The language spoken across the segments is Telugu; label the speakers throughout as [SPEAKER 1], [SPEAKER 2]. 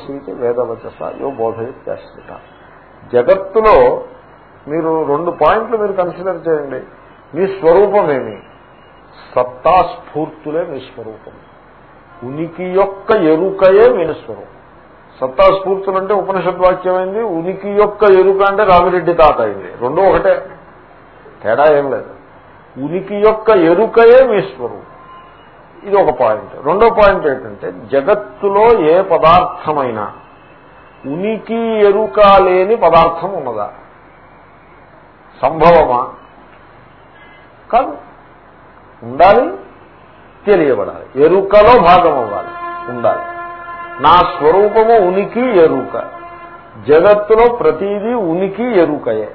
[SPEAKER 1] సీతి వేదవచస యో బోధయిత్యాశ్రిత. జగత్తులో మీరు రెండు పాయింట్లు మీరు కన్సిడర్ చేయండి. మీ స్వరూపమేమి? సత్తా స్ఫూర్తులే మీ స్వరూపం. ఉనికి యొక్క ఎరుకయే మీ స్వరూపం. సత్తా స్ఫూర్తులు అంటే ఉపనిషత్ వాక్యమైంది ఉనికి యొక్క ఎరుక అంటే రామిరెడ్డి తాత అయింది. రెండో ఒకటే. తేడా ఏం లేదు. ఉనికి యొక్క ఎరుకయే మీ స్వరూపం. ఇది ఒక పాయింట్. రెండో పాయింట్ ఏంటంటే జగత్తులో ఏ పదార్థమైనా ఉనికి ఎరుక లేని పదార్థం ఉన్నదా? సంభవమా? కాదు. ఉండాలి తెలియబడాలి. ఎరుకలో భాగం అవ్వాలి ఉండాలి. నా స్వరూపము ఉనికి ఎరుక. జగత్తులో ప్రతిదీ ఉనికి ఎరుకయే.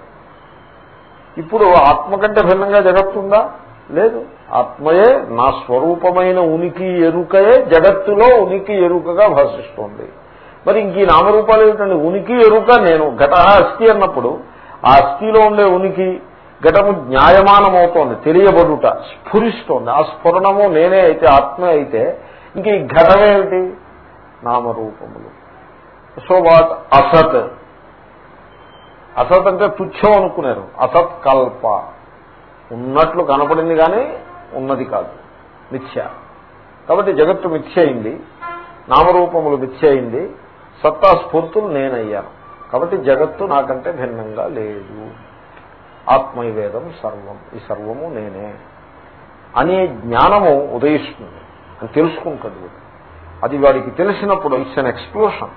[SPEAKER 1] ఇప్పుడు ఆత్మ కంటే భిన్నంగా జగత్తుందా లేదు. ఆత్మయే నా స్వరూపమైన ఉనికి ఎరుకయే జగత్తులో ఉనికి ఎరుకగా భాషిస్తోంది. మరి ఇంక ఈ నామరూపాలు ఏమిటండి? ఉనికి ఎరుక నేను ఘట అస్థి అన్నప్పుడు ఆ అస్థిలో ఉండే ఉనికి ఘటము జ్ఞాయమానమవుతోంది తెలియబడుట స్ఫురిస్తోంది. ఆ స్ఫురణము నేనే అయితే ఆత్మ అయితే ఇంక ఈ ఘటమేమిటి నామరూపములు. So what? అసత్. అసత్ అంటే తుచ్చం అనుకున్నారు అసత్ కల్ప. ఉన్నట్లు కనపడింది కానీ ఉన్నది కాదు. మిథ్య. కాబట్టి జగత్తు మిథ్య అయింది. నామరూపములు మిథ్య అయింది. సత్తా స్ఫూర్తులు నేనయ్యాను. కాబట్టి జగత్తు నాకంటే భిన్నంగా లేదు. ఆత్మైవేదం సర్వం. ఈ సర్వము నేనే. అనే జ్ఞానము ఉదయిస్తుంది. అని తెలుసుకుంటాడు అది వాడికి తెలిసినప్పుడు ఇట్స్ అన్ ఎక్స్ప్లోషన్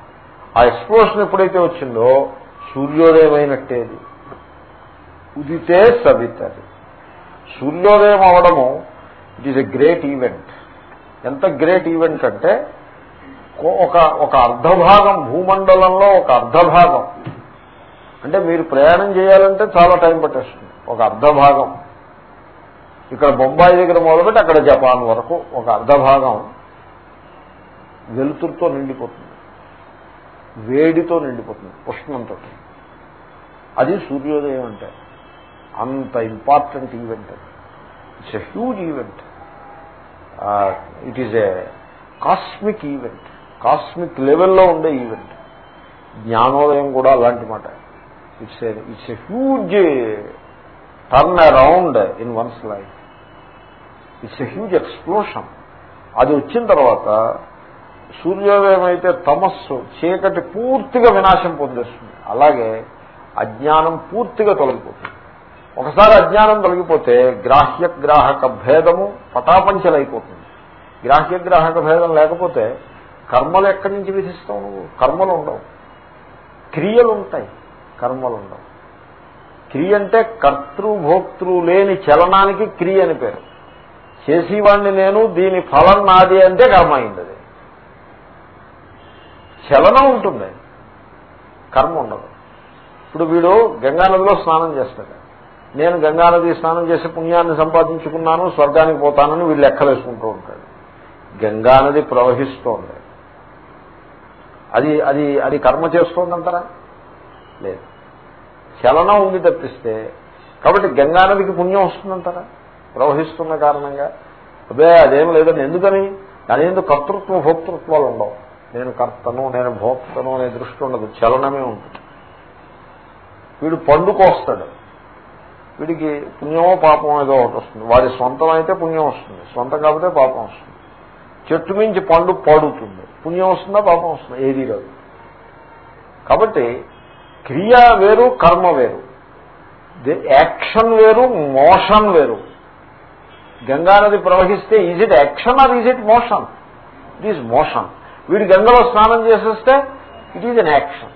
[SPEAKER 1] ఆ ఎక్స్ప్లోషన్ ఎప్పుడైతే వచ్చిందో సూర్యోదయమైనట్టేది. ఉదితే సవితది. సూర్యోదయం అవడము it is a great event ఎంత గ్రేట్ ఈవెంట్ అంటే ఒక ఒక అర్ధభాగం భూమండలంలో ఒక అర్ధభాగం. అంటే మీరు ప్రయాణం చేయాలంటే చాలా టైం పట్టేస్తుంది. ఒక అర్ధభాగం. ఇక్కడ బొంబాయి దగ్గర మొదలుపెట్టి అక్కడ జపాన్ వరకు ఒక అర్ధభాగం వెలుతురుతో నిండిపోతుంది. వేడితో నిండిపోతుంది. ఉష్ణంతో. అది సూర్యోదయం అంటే. అంత important event it's a huge event it is a cosmic event cosmic లెవెల్లో ఉండే ఈవెంట్ జ్ఞానోదయం కూడా అలాంటి మాట. It's it's a huge turn around in one's life it's a huge explosion అది వచ్చిన తర్వాత సూర్యోదయం అయితే తమస్సు చీకటి పూర్తిగా వినాశం పొందేస్తుంది. అలాగే అజ్ఞానం పూర్తిగా తొలగిపోతుంది. ఒకసారి అజ్ఞానం తొలగిపోతే గ్రాహ్య గ్రాహక భేదము పటాపంచలైపోతుంది. గ్రాహ్య గ్రాహక భేదం లేకపోతే కర్మలు ఎక్కడి నుంచి విధిస్తావు నువ్వు? కర్మలు ఉండవు. క్రియలు ఉంటాయి కర్మలు ఉండవు. క్రియ అంటే కర్తృభోక్తృ లేని చలనానికి క్రియ అని పేరు. చేసేవాడిని నేను దీని ఫలం నాది అంటే కర్మ అయింది అది. చలనం ఉంటుంది. కర్మ ఉండదు. ఇప్పుడు వీడు గంగానదిలో స్నానం చేస్తాడు. నేను గంగానది స్నానం చేసి పుణ్యాన్ని సంపాదించుకున్నాను స్వర్గానికి పోతానని వీళ్ళు లెక్కలేసుకుంటూ ఉంటాడు గంగానది ప్రవహిస్తోంది. అది అది అది కర్మ చేస్తోందంటారా? లేదు. చలనం ఉంది తప్పిస్తే కాబట్టి గంగానదికి పుణ్యం వస్తుందంటారా? ప్రవహిస్తున్న కారణంగా. అదే అదేం లేదని ఎందుకని? దాని ఎందుకు కర్తృత్వ భోక్తృత్వాలు ఉండవు. నేను కర్తను నేను భోక్తను అనే దృష్టి ఉండదు. చలనమే ఉంటుంది. వీడు పండు కోస్తాడు వీడికి పుణ్యమో పాపమో ఏదో ఒకటి వస్తుంది. వాడి సొంతం అయితే పుణ్యం వస్తుంది. సొంతం కాకపోతే పాపం వస్తుంది. చెట్టు మించి పండు పడుతుంది. పుణ్యం వస్తుందా పాపం వస్తుందా? ఏది రాదు కాబట్టి క్రియ వేరు కర్మ వేరు. యాక్షన్ వేరు మోషన్ వేరు. గంగానది ప్రవహిస్తే is it action or is it motion it is motion వీడు గంగలో స్నానం చేసేస్తే ఇట్ ఈజ్ అన్ యాక్షన్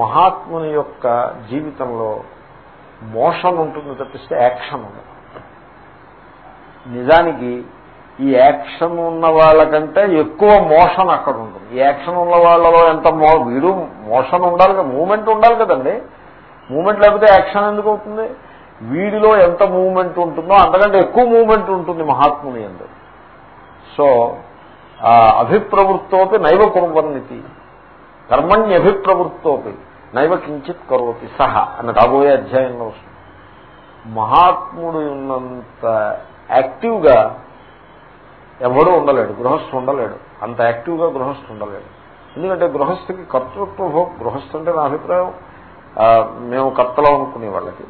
[SPEAKER 1] మహాత్ముని యొక్క జీవితంలో మోషన్ ఉంటుంది తప్పిస్తే యాక్షన్ ఉండదు. నిజానికి ఈ యాక్షన్ ఉన్న వాళ్ళకంటే ఎక్కువ మోషన్ అక్కడ ఉంటుంది. ఈ యాక్షన్ ఉన్న వాళ్ళలో ఎంత మో వీడు మోషన్ ఉండాలి కదా మూమెంట్ ఉండాలి కదండి. మూమెంట్ లేకపోతే యాక్షన్ ఎందుకు అవుతుంది? వీడిలో ఎంత మూమెంట్ ఉంటుందో అంతకంటే ఎక్కువ మూమెంట్ ఉంటుంది మహాత్ముని ఎందు. సో అభిప్రవృత్తోపి నైవ కుర్వన్నితి. కర్మణ్యభిప్రవృత్తోపి నైవ కించిత్ కరోతి సహ అన్న రాబోయే అధ్యాయంలో వస్తుంది. మహాత్ముడు ఉన్నంత యాక్టివ్గా ఎవడూ ఉండలేడు గృహస్థు ఉండలేడు. అంత యాక్టివ్గా గృహస్థు ఉండలేడు. ఎందుకంటే గృహస్థికి కర్తృత్వ గృహస్థు అంటే నా అభిప్రాయం. మేము కర్తలో అనుకునే వాళ్ళకి.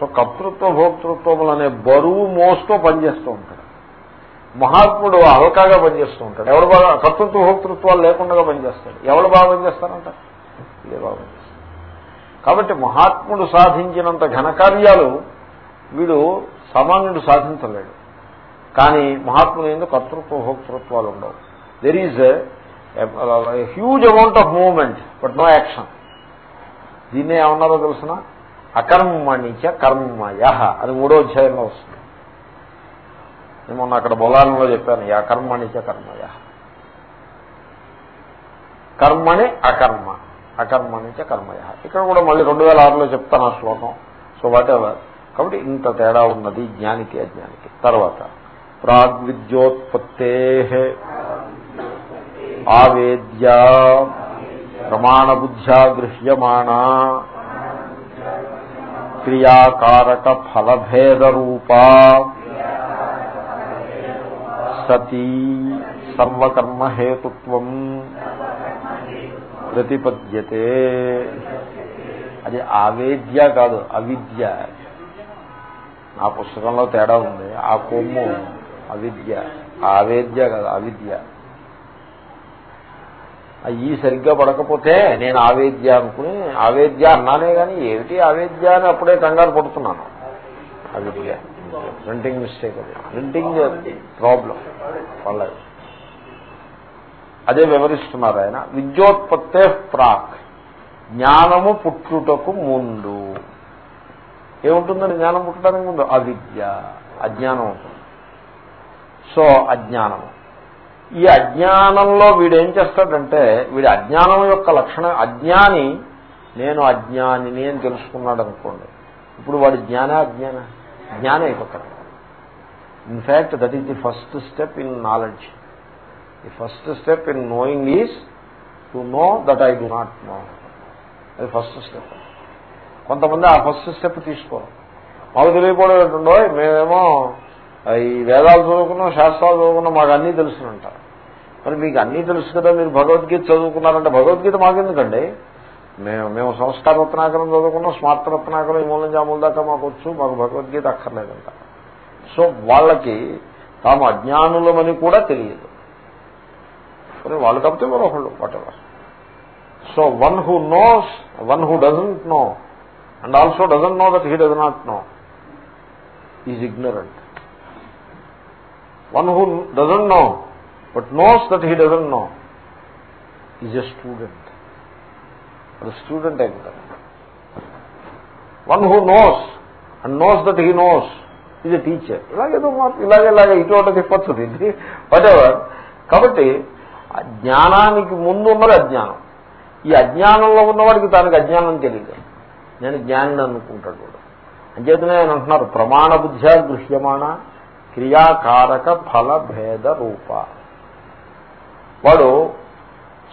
[SPEAKER 1] సో కర్తృత్వ భోక్తృత్వములు అనే బరువు మోస్తూ పనిచేస్తూ ఉంటాడు. మహాత్ముడు అల్కాగా పనిచేస్తూ ఉంటాడు. ఎవడు బాగా కర్తృత్వ భోక్తృత్వాలు లేకుండా పనిచేస్తాడు. ఎవడు బాగా పనిచేస్తారంట? ఇదే బాగా పనిచేస్తాడు. కాబట్టి మహాత్ముడు సాధించినంత ఘనకార్యాలు వీడు సామాన్యుడు సాధించలేడు. కానీ మహాత్ముడు ఎందుకు కర్తృత్వ భోక్తృత్వాలు ఉండవు. There is huge amount of movement but no action దీన్నే ఏమన్నారో తెలిసిన? అకర్మణిచ కర్మయ. అది మూడో అధ్యాయంలో వస్తుంది. నేను మొన్న అక్కడ బొలాలంలో చెప్పాను ఈ చ కర్మయ కర్మణి అకర్మ అకర్మణిచ కర్మయ ఇక్కడ కూడా మళ్ళీ రెండు వేల ఆరులో చెప్తాను ఆ శ్లోకం. సో వాట్ ఎవర్ కాబట్టి ఇంత తేడా ఉన్నది జ్ఞానికి అజ్ఞానికి. తర్వాత ప్రాగ్విద్యోత్పత్తే ఆవేద్య ప్రమాణబుద్ధ్యా గృహ్యమాణ క్రియాకారక ఫలభేద రూపా సతీ సర్వకర్మహేతుత్వం ప్రతిపద్యతే. అది ఆవేద్య కాదు అవిద్య. ఆ పుస్తకంలో తేడా ఉంది. ఆ కొమ్ము అవిద్య ఆవేద్య కాదు అవిద్య. ఈ సరిగ్గా పడకపోతే నేను ఆవేద్య అనుకుని ఆవేద్య అన్నానే కానీ ఏమిటి ఆవేద్య అని అప్పుడే కంగారు పడుతున్నాను. అవిద్య. ప్రింటింగ్ మిస్టేక్ అది. ప్రింటింగ్ ప్రాబ్లం పర్లేదు. అదే వివరిస్తున్నారు ఆయన. విద్యోత్పత్తే ప్రాక్. జ్ఞానము పుట్టుటకు ముందు. ఏముంటుందని జ్ఞానం పుట్టడానికి ముందు? అవిద్య. అజ్ఞానం ఉంటుంది. సో అజ్ఞానము ఈ అజ్ఞానంలో వీడేం చేస్తాడంటే వీడి అజ్ఞానం యొక్క లక్షణం అజ్ఞాని నేను అజ్ఞానిని అని తెలుసుకున్నాడు అనుకోండి ఇప్పుడు వాడి జ్ఞాన అజ్ఞాన? జ్ఞానం అయిపోతాడు. In fact that is the first step in knowledge the first step in knowing is to know that I do not know అది ఫస్ట్ స్టెప్ కొంతమంది ఆ ఫస్ట్ స్టెప్ తీసుకోరు. మాకు తెలియకపోవడం ఏంటండో మేమేమో ఈ వేదాలు చదువుకున్నాం శాస్త్రాలు చదువుకున్నాం మాకు అన్నీ తెలుసునంటారు. మరి మీకు అన్నీ తెలుసు కదా మీరు భగవద్గీత చదువుకున్నారంటే భగవద్గీత మాకెందుకండి? మేము మేము సంస్కార రత్నాకరం చదువుకున్నాం స్మార్త రత్నాకరం ఈ మూలం జాముల దాకా మాకు వచ్చు మాకు భగవద్గీత అక్కర్లేదంట. సో వాళ్ళకి తాము అజ్ఞానులమని కూడా తెలియదు. వాళ్ళు తప్పితే మరొకళ్ళు whatever so one who knows one who doesn't know and also doesn't know that he does not know is ignorant one who doesn't know but knows that he doesn't know is a student అది స్టూడెంట్ అయిపోతాడు. One who knows and knows that he knows is a teacher ఇలాగేదో ఇలాగే ఇలాగే ఇటువంటి తిప్పచ్చు దీన్ని. వాటెవర్ ఎవర్ కాబట్టి జ్ఞానానికి ముందు ఉన్నది అజ్ఞానం. ఈ అజ్ఞానంలో ఉన్నవాడికి తనకి అజ్ఞానం తెలియదు. నేను జ్ఞాని అనుకుంటాడు కూడా అంచేతనే ఆయన అంటున్నారు ప్రమాణ బుద్ధ్యా గృహ్యమాణ క్రియాకారక ఫల భేద రూప. వాడు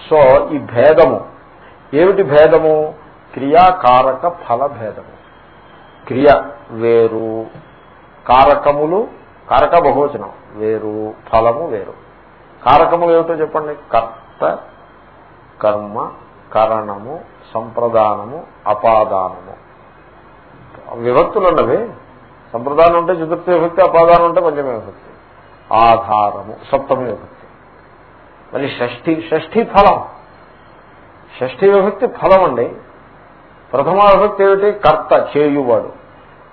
[SPEAKER 1] సో ఈ భేదము ఏమిటి భేదము? క్రియాకారక ఫల భేదము క్రియ వేరు. కారకములు కారక బహువచనం. వేరు. ఫలము వేరు. కారకములు ఏమిటో చెప్పండి? కర్త కర్మ కరణము సంప్రదానము అపాదానము. విభక్తులు ఉన్నవి సంప్రదానం ఉంటే చతుర్థ విభక్తి అపాదానం అంటే పంచమ విభక్తి. ఆధారము సప్తమి విభక్తి. మరి షష్ఠి షష్ఠి ఫలం. షష్ఠీ విభక్తి ఫలం అండి ప్రథమ విభక్తి ఏమిటి? కర్త చేయువాడు.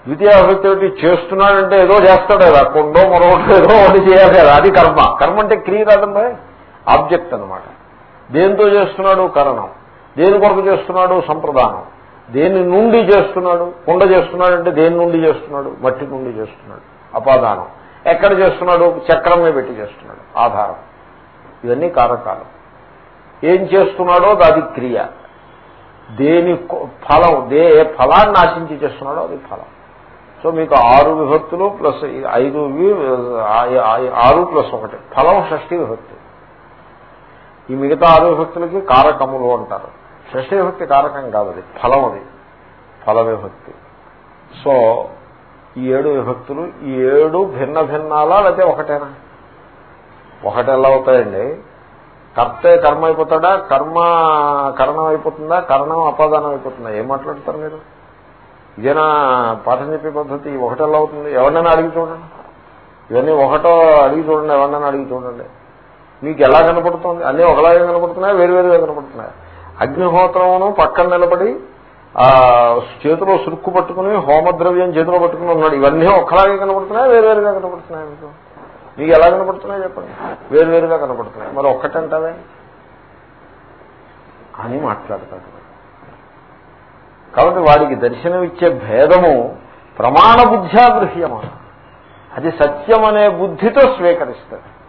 [SPEAKER 1] ద్వితీయ విభక్తి ఏమిటి? చేస్తున్నాడంటే ఏదో చేస్తాడు కదా. కొండో మరొకటి ఏదో ఒకటి చేయాలి కదా. అది కర్మ. కర్మ అంటే క్రియ కాదండి ఆబ్జెక్ట్ అనమాట దేంతో చేస్తున్నాడు? కరణం. దేని కొరకు చేస్తున్నాడు? సంప్రదానం. దేని నుండి చేస్తున్నాడు? కుండ చేస్తున్నాడు అంటే దేని నుండి చేస్తున్నాడు? మట్టి నుండి చేస్తున్నాడు. అపాదానం. ఎక్కడ చేస్తున్నాడు? చక్రమే పెట్టి చేస్తున్నాడు. ఆధారం. ఇవన్నీ కారకాలం. ఏం చేస్తున్నాడో అది క్రియ. దేని ఫలం దే ఏ ఫలాన్ని ఆశించి చేస్తున్నాడో అది ఫలం. సో మీకు ఆరు విభక్తులు ప్లస్ ఐదు ఆరు ప్లస్ ఒకటి. ఫలం షష్ఠి విభక్తి. ఈ మిగతా ఆరు విభక్తులకి కారకములు అంటారు. షష్ఠి విభక్తి కారకం కాదు అది. ఫలం అది. ఫల విభక్తి. సో ఈ ఏడు విభక్తులు ఈ ఏడు భిన్న భిన్నాలా లేకపోతే ఒకటేనా? ఒకటి ఎలా అవుతాయండి. కర్తే కర్మ అయిపోతాడా కర్మ కరణం అయిపోతుందా కరణం అపాదానం అయిపోతుందా ఏం మాట్లాడతారు మీరు? ఇదేనా పాఠం చెప్పే పద్ధతి? ఒకటెలా అవుతుంది? ఎవరినైనా అడిగి చూడండి. ఇవన్నీ ఒకటో అడిగి చూడండి ఎవరినైనా అడిగి చూడండి. మీకు ఎలా కనపడుతుంది? అన్నీ ఒకలాగే కనపడుతున్నాయా? వేరువేరుగా కనపడుతున్నాయా? అగ్నిహోత్రమును పక్కన నిలబడి ఆ చేతిలో సురుక్కు పట్టుకుని హోమద్రవ్యం చేతిలో పట్టుకుని ఉన్నాడు. ఇవన్నీ ఒకలాగే కనపడుతున్నాయా? వేరువేరుగా కనపడుతున్నాయి మీకు? మీకు ఎలా కనపడుతున్నాయి చెప్పండి. వేరువేరుగా కనపడుతున్నాయి. మరి ఒక్కటంటావే అని మాట్లాడతాడు. కాబట్టి వాడికి దర్శనమిచ్చే భేదము ప్రమాణ బుద్ధ్యా గృహ్యమా అది సత్యం అనే బుద్ధితో స్వీకరిస్తాడు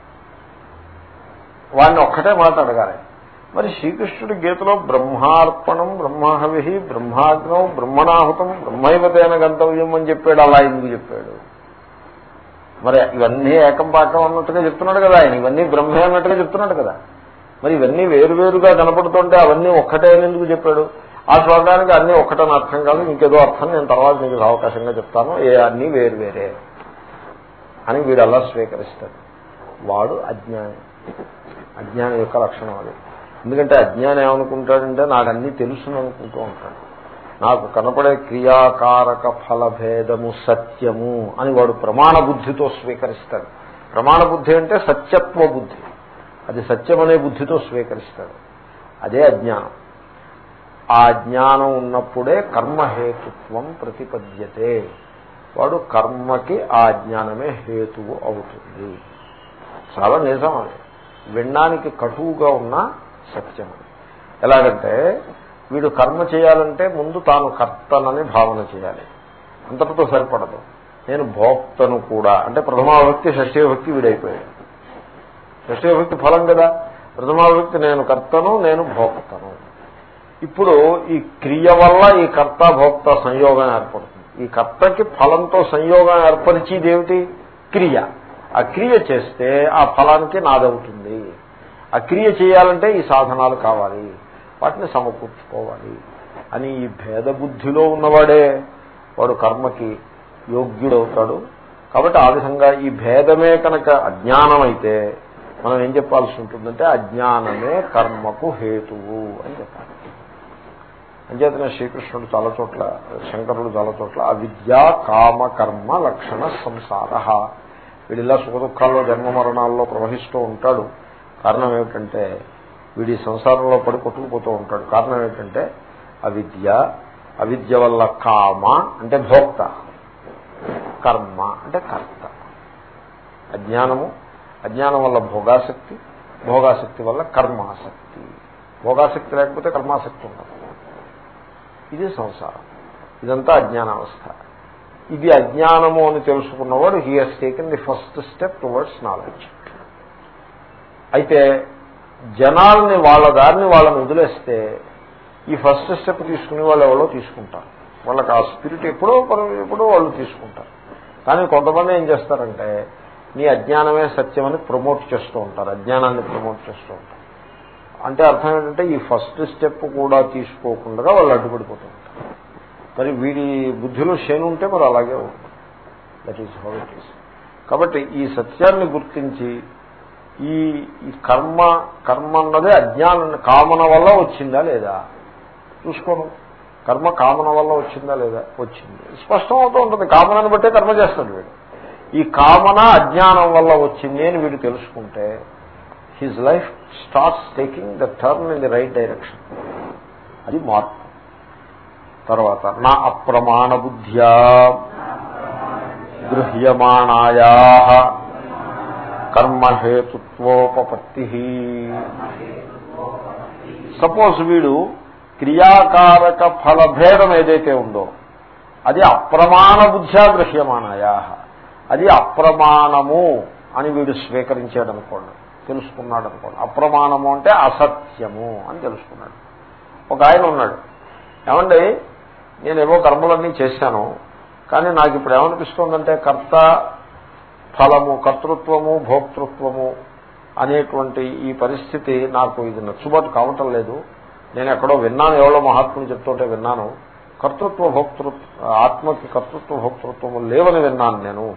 [SPEAKER 1] వాడిని ఒక్కటే మాట అడగాలి. మరి శ్రీకృష్ణుడి గీతలో బ్రహ్మార్పణం బ్రహ్మహవి బ్రహ్మాగ్నం బ్రహ్మణాహుతం బ్రహ్మైవతైన గంతవ్యం అని చెప్పాడు. అలా ఎందుకు చెప్పాడు? మరి ఇవన్నీ ఏకం పాకం అన్నట్టుగా చెప్తున్నాడు కదా ఆయన. ఇవన్నీ బ్రహ్మే అన్నట్టుగా చెప్తున్నాడు కదా. మరి ఇవన్నీ వేరువేరుగా కనపడుతుంటే అవన్నీ ఒక్కటే అని ఎందుకు చెప్పాడు? ఆ శ్లోకానికి అన్ని ఒక్కటని అర్థం కాదు ఇంకేదో అర్థం నేను తర్వాత మీకు అవకాశంగా చెప్తాను. ఏ అన్నీ వేరు వేరే అని వీడు అలా స్వీకరిస్తాడు. వాడు అజ్ఞాని. అజ్ఞానం యొక్క లక్షణం అది. ఎందుకంటే అజ్ఞానం ఏమనుకుంటాడంటే నాకు అన్నీ తెలుసును అనుకుంటూ ఉంటాడు. నాకు కనపడే క్రియాకారక ఫలభేదము సత్యము అని వాడు ప్రమాణ బుద్ధితో స్వీకరిస్తాడు. ప్రమాణ బుద్ధి అంటే సత్యత్వ బుద్ధి. అది సత్యమనే బుద్ధితో స్వీకరిస్తాడు. అదే అజ్ఞానం. ఆ జ్ఞానం ఉన్నప్పుడే కర్మహేతుత్వం ప్రతిపద్యతే. వాడు కర్మకి ఆ జ్ఞానమే హేతువు అవుతుంది. చాలా నిజం అది. వినడానికి కటువుగా ఉన్న సత్యం ఎలాగంటే వీడు కర్మ చేయాలంటే ముందు తాను కర్తనని భావన చేయాలి. అంతటితో సరిపడదు. నేను భోక్తను కూడా. అంటే ప్రథమావిభక్తి షష్ఠీభక్తి వీడైపోయాడు. షష్ఠీభక్తి ఫలం కదా? ప్రథమావిభక్తి నేను కర్తను నేను భోక్తను. ఇప్పుడు ఈ క్రియ వల్ల ఈ కర్త భోక్త సంయోగం ఏర్పడుతుంది. ఈ కర్తకి ఫలంతో సంయోగం ఏర్పరిచేది ఏమిటి? క్రియ. ఆ క్రియ చేస్తే ఆ ఫలానికి నాదవుతుంది. ఆ క్రియ చేయాలంటే ఈ సాధనాలు కావాలి. వాటిని సమకూర్చుకోవాలి అని ఈ భేద బుద్ధిలో ఉన్నవాడే వాడు కర్మకి యోగ్యుడవుతాడు. కాబట్టి ఆ విధంగా ఈ భేదమే కనుక అజ్ఞానం అయితే మనం ఏం చెప్పాల్సి ఉంటుందంటే అజ్ఞానమే కర్మకు హేతువు అని చెప్పాలి. అంచేతనే శ్రీకృష్ణుడు చాలా చోట్ల శంకరుడు చాలా చోట్ల అవిద్యా కామ కర్మ లక్షణ సంసార. వీడిలా సుఖ దుఃఖాల్లో జన్మ మరణాల్లో ప్రవహిస్తూ ఉంటాడు. కారణం ఏమిటంటే వీడి సంసారంలో పడి కొట్టుకుపోతూ ఉంటాడు. కారణం ఏంటంటే అవిద్య అవిద్య వల్ల కామ అంటే భోక్త. కర్మ అంటే కర్త. అజ్ఞానము అజ్ఞానం వల్ల భోగాసక్తి భోగాసక్తి వల్ల కర్మాసక్తి భోగాసక్తి లేకపోతే కర్మాసక్తి ఉండదు. ఇది సంసారం. ఇదంతా అజ్ఞానావస్థ. ఇది అజ్ఞానము అని తెలుసుకున్నవాడు he has taken the first step towards knowledge అయితే జనాల్ని వాళ్ళ దారిని వాళ్ళని వదిలేస్తే ఈ ఫస్ట్ స్టెప్ తీసుకునే వాళ్ళు ఎవరో తీసుకుంటారు. వాళ్ళకి ఆ స్పిరిట్ ఎప్పుడో ఎప్పుడో వాళ్ళు తీసుకుంటారు. కానీ కొంతమంది ఏం చేస్తారంటే నీ అజ్ఞానమే సత్యమని ప్రమోట్ చేస్తూ ఉంటారు అజ్ఞానాన్ని ప్రమోట్ చేస్తూ ఉంటారు. అంటే అర్థం ఏంటంటే ఈ ఫస్ట్ స్టెప్ కూడా తీసుకోకుండా వాళ్ళు అడ్డుపడిపోతూ ఉంటారు. మరి వీడి బుద్ధిలో శని ఉంటే మరి అలాగే ఉంటుంది. That is how it is కాబట్టి ఈ సత్యాన్ని గుర్తించి ఈ కర్మ కర్మ అన్నదే అజ్ఞానం కామన వల్ల వచ్చిందా లేదా? చూసుకోను. కర్మ కామన వల్ల వచ్చిందా లేదా? వచ్చింది. స్పష్టం అవుతూ ఉంటుంది. కామనని బట్టే కర్మ చేస్తాడు వీడు. ఈ కామన అజ్ఞానం వల్ల వచ్చింది అని వీడు తెలుసుకుంటే his life starts taking the turn in the right direction అది మార్పు. తర్వాత నా అప్రమాణ బుద్ధ్యా గృహ్యమాణాయా కర్మహేతుత్వోపత్తి సపోజ్ వీడు క్రియాకారక ఫలభేదం ఏదైతే ఉందో అది అప్రమాణ బుద్ధ్యా గృహ్యమానాయా అది అప్రమాణము అని వీడు స్వీకరించాడు అనుకోండి తెలుసుకున్నాడు అనుకోండి అప్రమాణము అంటే అసత్యము అని తెలుసుకున్నాడు. ఒక ఆయన ఉన్నాడు ఏమండి నేనేవో కర్మలన్నీ చేశాను కానీ నాకు ఇప్పుడు ఏమనిపిస్తుందంటే కర్త ఫలము కర్తృత్వము భోక్తృత్వము అనేటువంటి ఈ పరిస్థితి నాకు ఇది నచ్చుబాటు కావటం లేదు. నేను ఎక్కడో విన్నాను ఎవరో మహాత్ములు చెప్తుంటే విన్నాను. కర్తృత్వ భోక్తృత్వ ఆత్మకి కర్తృత్వ భోక్తృత్వము లేవని విన్నాను నేను.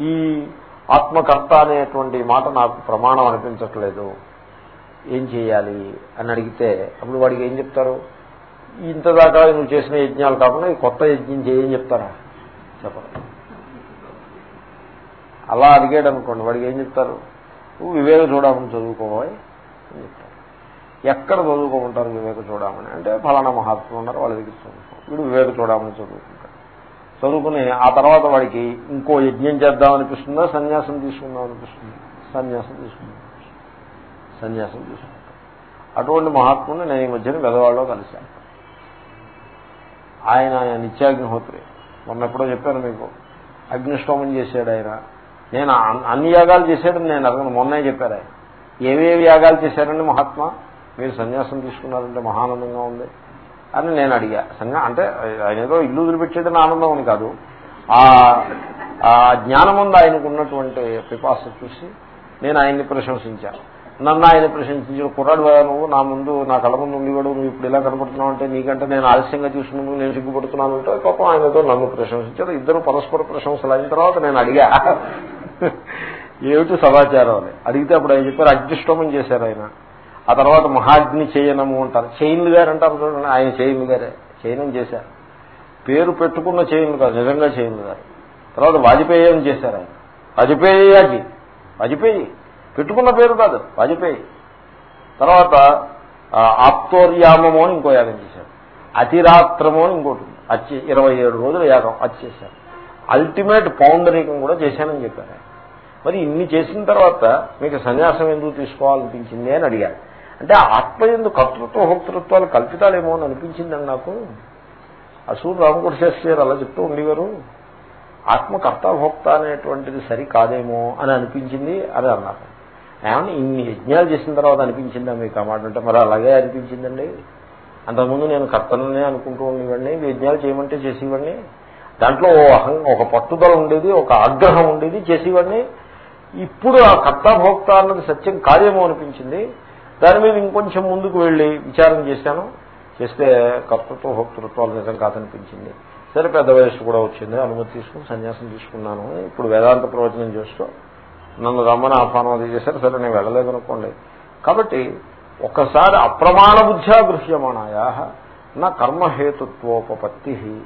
[SPEAKER 1] ఈ ఆత్మకర్త అనేటువంటి మాట నాకు ప్రమాణం అనిపించట్లేదు. ఏం చేయాలి అని అడిగితే అప్పుడు వాడికి ఏం చెప్తారు? ఇంతదాకా నువ్వు చేసిన యజ్ఞాలు కాకుండా కొత్త యజ్ఞం చేయని చెప్తారా? చెప్పరు. అలా అడిగాడు అనుకోండి వాడికి ఏం చెప్తారు? నువ్వు వివేక చూడమని చదువుకోవాలి అని చెప్తారు. ఎక్కడ చదువుకోమంటారు వివేక చూడమని? అంటే ఫలానా మహాత్ములు ఉన్నారు వాళ్ళ దగ్గర చదువుకో వీడు వివేక చూడమని చదువుకుంటాడు. చదువుకుని ఆ తర్వాత వాడికి ఇంకో యజ్ఞం చేద్దాం అనిపిస్తుందా సన్యాసం తీసుకుందాం అనిపిస్తుంది సన్యాసం తీసుకుందాం సన్యాసం తీసుకుంటాం అటువంటి మహాత్ముని నేను ఈ మధ్యన పెదవాళ్ళలో కలిశాను. ఆయన నిత్యాగ్నిహోత్రి. మొన్న ఎప్పుడో చెప్పాను మీకు. అగ్నిష్టోమం చేశాడు ఆయన. నేను అన్ని యాగాలు చేశాడని నేను అడగను. మొన్నే చెప్పారు. ఏవేవి యాగాలు చేశారండి మహాత్మా? మీరు సన్యాసం తీసుకున్నారంటే మహానందంగా ఉంది అని నేను అడిగా. సన్యా అంటే ఆయన ఏదో ఇల్లు వదిలిపెట్టేదని ఆనందం అని కాదు. ఆ జ్ఞానం ఉంది ఆయనకు ఉన్నటువంటి పిపాస చూసి నేను ఆయన్ని ప్రశంసించాను నన్ను ఆయన ప్రశంసించిన కుర్రాడు నువ్వు నా ముందు నా కళ్ళ ముందు ఉండేవాడు నువ్వు ఇప్పుడు ఇలా కనపడుతున్నావు అంటే నీకంటే నేను ఆలస్యంగా చూసినందుకు నేను సిగ్గుపడుతున్నాను అంటే పాపం ఆయనతో నన్ను ప్రశంసించారు. ఇద్దరు పరస్పర ప్రశంసలు అయిన తర్వాత నేను అడిగా. ఏమిటి సదాచారం అని? అడిగితే అప్పుడు ఆయన చెప్పారు అగ్నిష్టోమం చేశారు ఆయన. ఆ తర్వాత మహాగ్ని చేయనము అంటారు. చైన్లు గారు అంటారు చూడండి ఆయన చైన్లు గారే. చైనం చేశారు. పేరు పెట్టుకున్న చైన్లు కాదు నిజంగా చైన్లు గారు. తర్వాత వాజ్పేయి అని చేశారు ఆయన. వాజపేయి అగ్ని వాజపేయి. పెట్టుకున్న పేరు కాదు వాజపేయి. తర్వాత ఆప్తోర్యామము అని ఇంకో యాగం చేశారు. అతిరాత్రము అని ఇంకోటి అచ్చి ఇరవై ఏడు రోజులు యాగం అది చేశారు అల్టిమేట్ పౌండరీకం కూడా చేశానని చెప్పారు మరి ఇన్ని చేసిన తర్వాత మీకు సన్యాసం ఎందుకు తీసుకోవాలనిపించింది అని అడిగారు అంటే ఆత్మ ఎందు కర్తృత్వ భోక్తృత్వాలు కల్పితాలేమో అని అనిపించిందండి నాకు అసూరు రామకృష్ణ శాస్త్రి గారు అలా చెప్తూ ఉండేవారు. ఆత్మకర్త భోక్త అనేటువంటిది సరి కాదేమో అని అనిపించింది అని అన్నారు. ఏమన్నా ఇన్ని యజ్ఞాలు చేసిన తర్వాత అనిపించిందా మీకు ఆ మాట? అంటే మరి అలాగే అనిపించిందండి. అంతకుముందు నేను కర్తననే అనుకుంటూ ఉండేవాడిని యజ్ఞాలు చేయమంటే చేసేవాడిని. దాంట్లో ఓ అహం ఒక పట్టుదల ఉండేది ఒక ఆగ్రహం ఉండేది చేసేవాడిని. ఇప్పుడు ఆ కర్తాభోక్త అన్నది సత్యం కార్యము అనిపించింది. దాని మీద ఇంకొంచెం ముందుకు వెళ్ళి విచారం చేశాను. చేస్తే కర్తృత్వ భోక్తృత్వాలు నిజం కాదనిపించింది. సరే పెద్ద వయస్సు కూడా వచ్చింది. అనుమతి తీసుకుని సన్యాసం తీసుకున్నాను. ఇప్పుడు వేదాంత ప్రవచనం చేస్తూ నన్ను రమ్మని ఆహ్వానం అది చేశారు. సరే నేను వెళ్ళలేదనుకోండి. కాబట్టి ఒకసారి అప్రమాణ బుద్ధ్యా గృహ్యమాణాయా నా కర్మహేతుత్వోపత్తి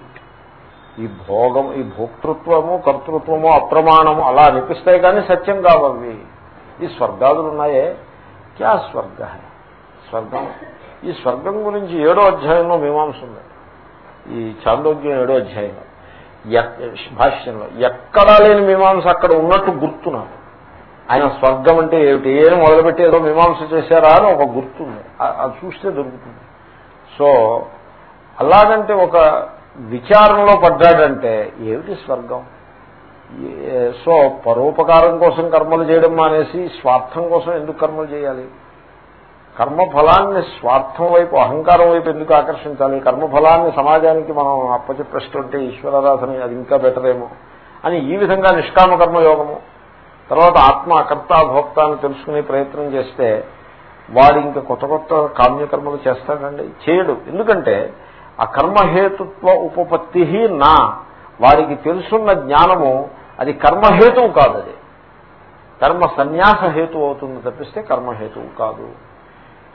[SPEAKER 1] ఈ భోగం ఈ భోక్తృత్వము కర్తృత్వము అప్రమాణము అలా అనిపిస్తాయి కానీ సత్యం కావవి ఈ స్వర్గాదులు ఉన్నాయే. క్యా స్వర్గ స్వర్గం. ఈ స్వర్గం గురించి ఏడో అధ్యాయంలో మీమాంస ఉంది. ఈ చాందోగ్యం ఏడో అధ్యాయంలో భాష్యంలో ఎక్కడా లేని మీమాంస అక్కడ ఉన్నట్టు గుర్తున్నారు. ఆయన స్వర్గం అంటే ఏమిటి? ఏం మొదలుపెట్టి ఏదో మీమాంస చేశారా అని ఒక గుర్తుంది. అది చూస్తే దొరుకుతుంది. సో అలాగంటే ఒక విచారంలో పడ్డాడంటే ఏమిటి స్వర్గం? సో పరోపకారం కోసం కర్మలు చేయడం మానేసి స్వార్థం కోసం ఎందుకు కర్మలు చేయాలి? కర్మఫలాన్ని స్వార్థం వైపు అహంకారం వైపు ఎందుకు ఆకర్షించాలి? కర్మఫలాన్ని సమాజానికి మనం అప్పచెప్పేస్తుంటే ఈశ్వరారాధన అది ఇంకా బెటరేమో అని ఈ విధంగా నిష్కామ కర్మయోగము తర్వాత ఆత్మ అకర్తాభోక్త అని తెలుసుకునే ప్రయత్నం చేస్తే వాడు ఇంకా కొత్త కొత్త కామ్యకర్మలు చేస్తాడండి. చేయడు. ఎందుకంటే ఆ కర్మహేతుత్వ ఉపపత్తి నా. వాడికి తెలుసున్న జ్ఞానము అది కర్మహేతువు కాదు అది. కర్మ సన్యాస హేతు అవుతుంది తప్పిస్తే కర్మహేతువు కాదు.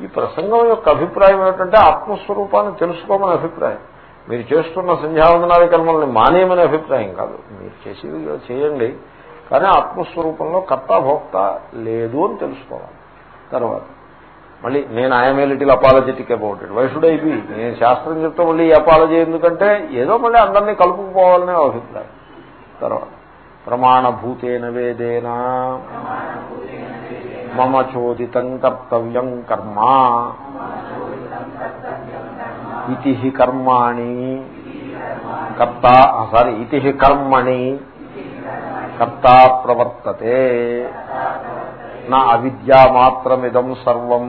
[SPEAKER 1] ఈ ప్రసంగం యొక్క అభిప్రాయం ఏమిటంటే ఆత్మస్వరూపాన్ని తెలుసుకోమని అభిప్రాయం. మీరు చేస్తున్న సంధ్యావందనాది కర్మల్ని మానేయమనే అభిప్రాయం కాదు. మీరు చేసేవి చేయండి. కానీ ఆత్మస్వరూపంలో కర్తాభోక్త లేదు అని తెలుసుకోవాలి. తర్వాత మళ్ళీ నేను I'm a little apologetic about it why should I be నేను శాస్త్రం చెప్తే మళ్ళీ ఈ అపాలజీ ఎందుకంటే ఏదో మళ్ళీ అందరినీ కలుపుకుపోవాలనే అభిప్రాయం. తర్వాత ప్రమాణభూతేన వేదేనా మమ చోదితం కర్తవ్యం కర్మ ఇతి కర్మాణి కర్త సారీ ఇతి కర్మణి కర్త ప్రవర్తతే. నా అవిద్యామాత్రమిదం సర్వం.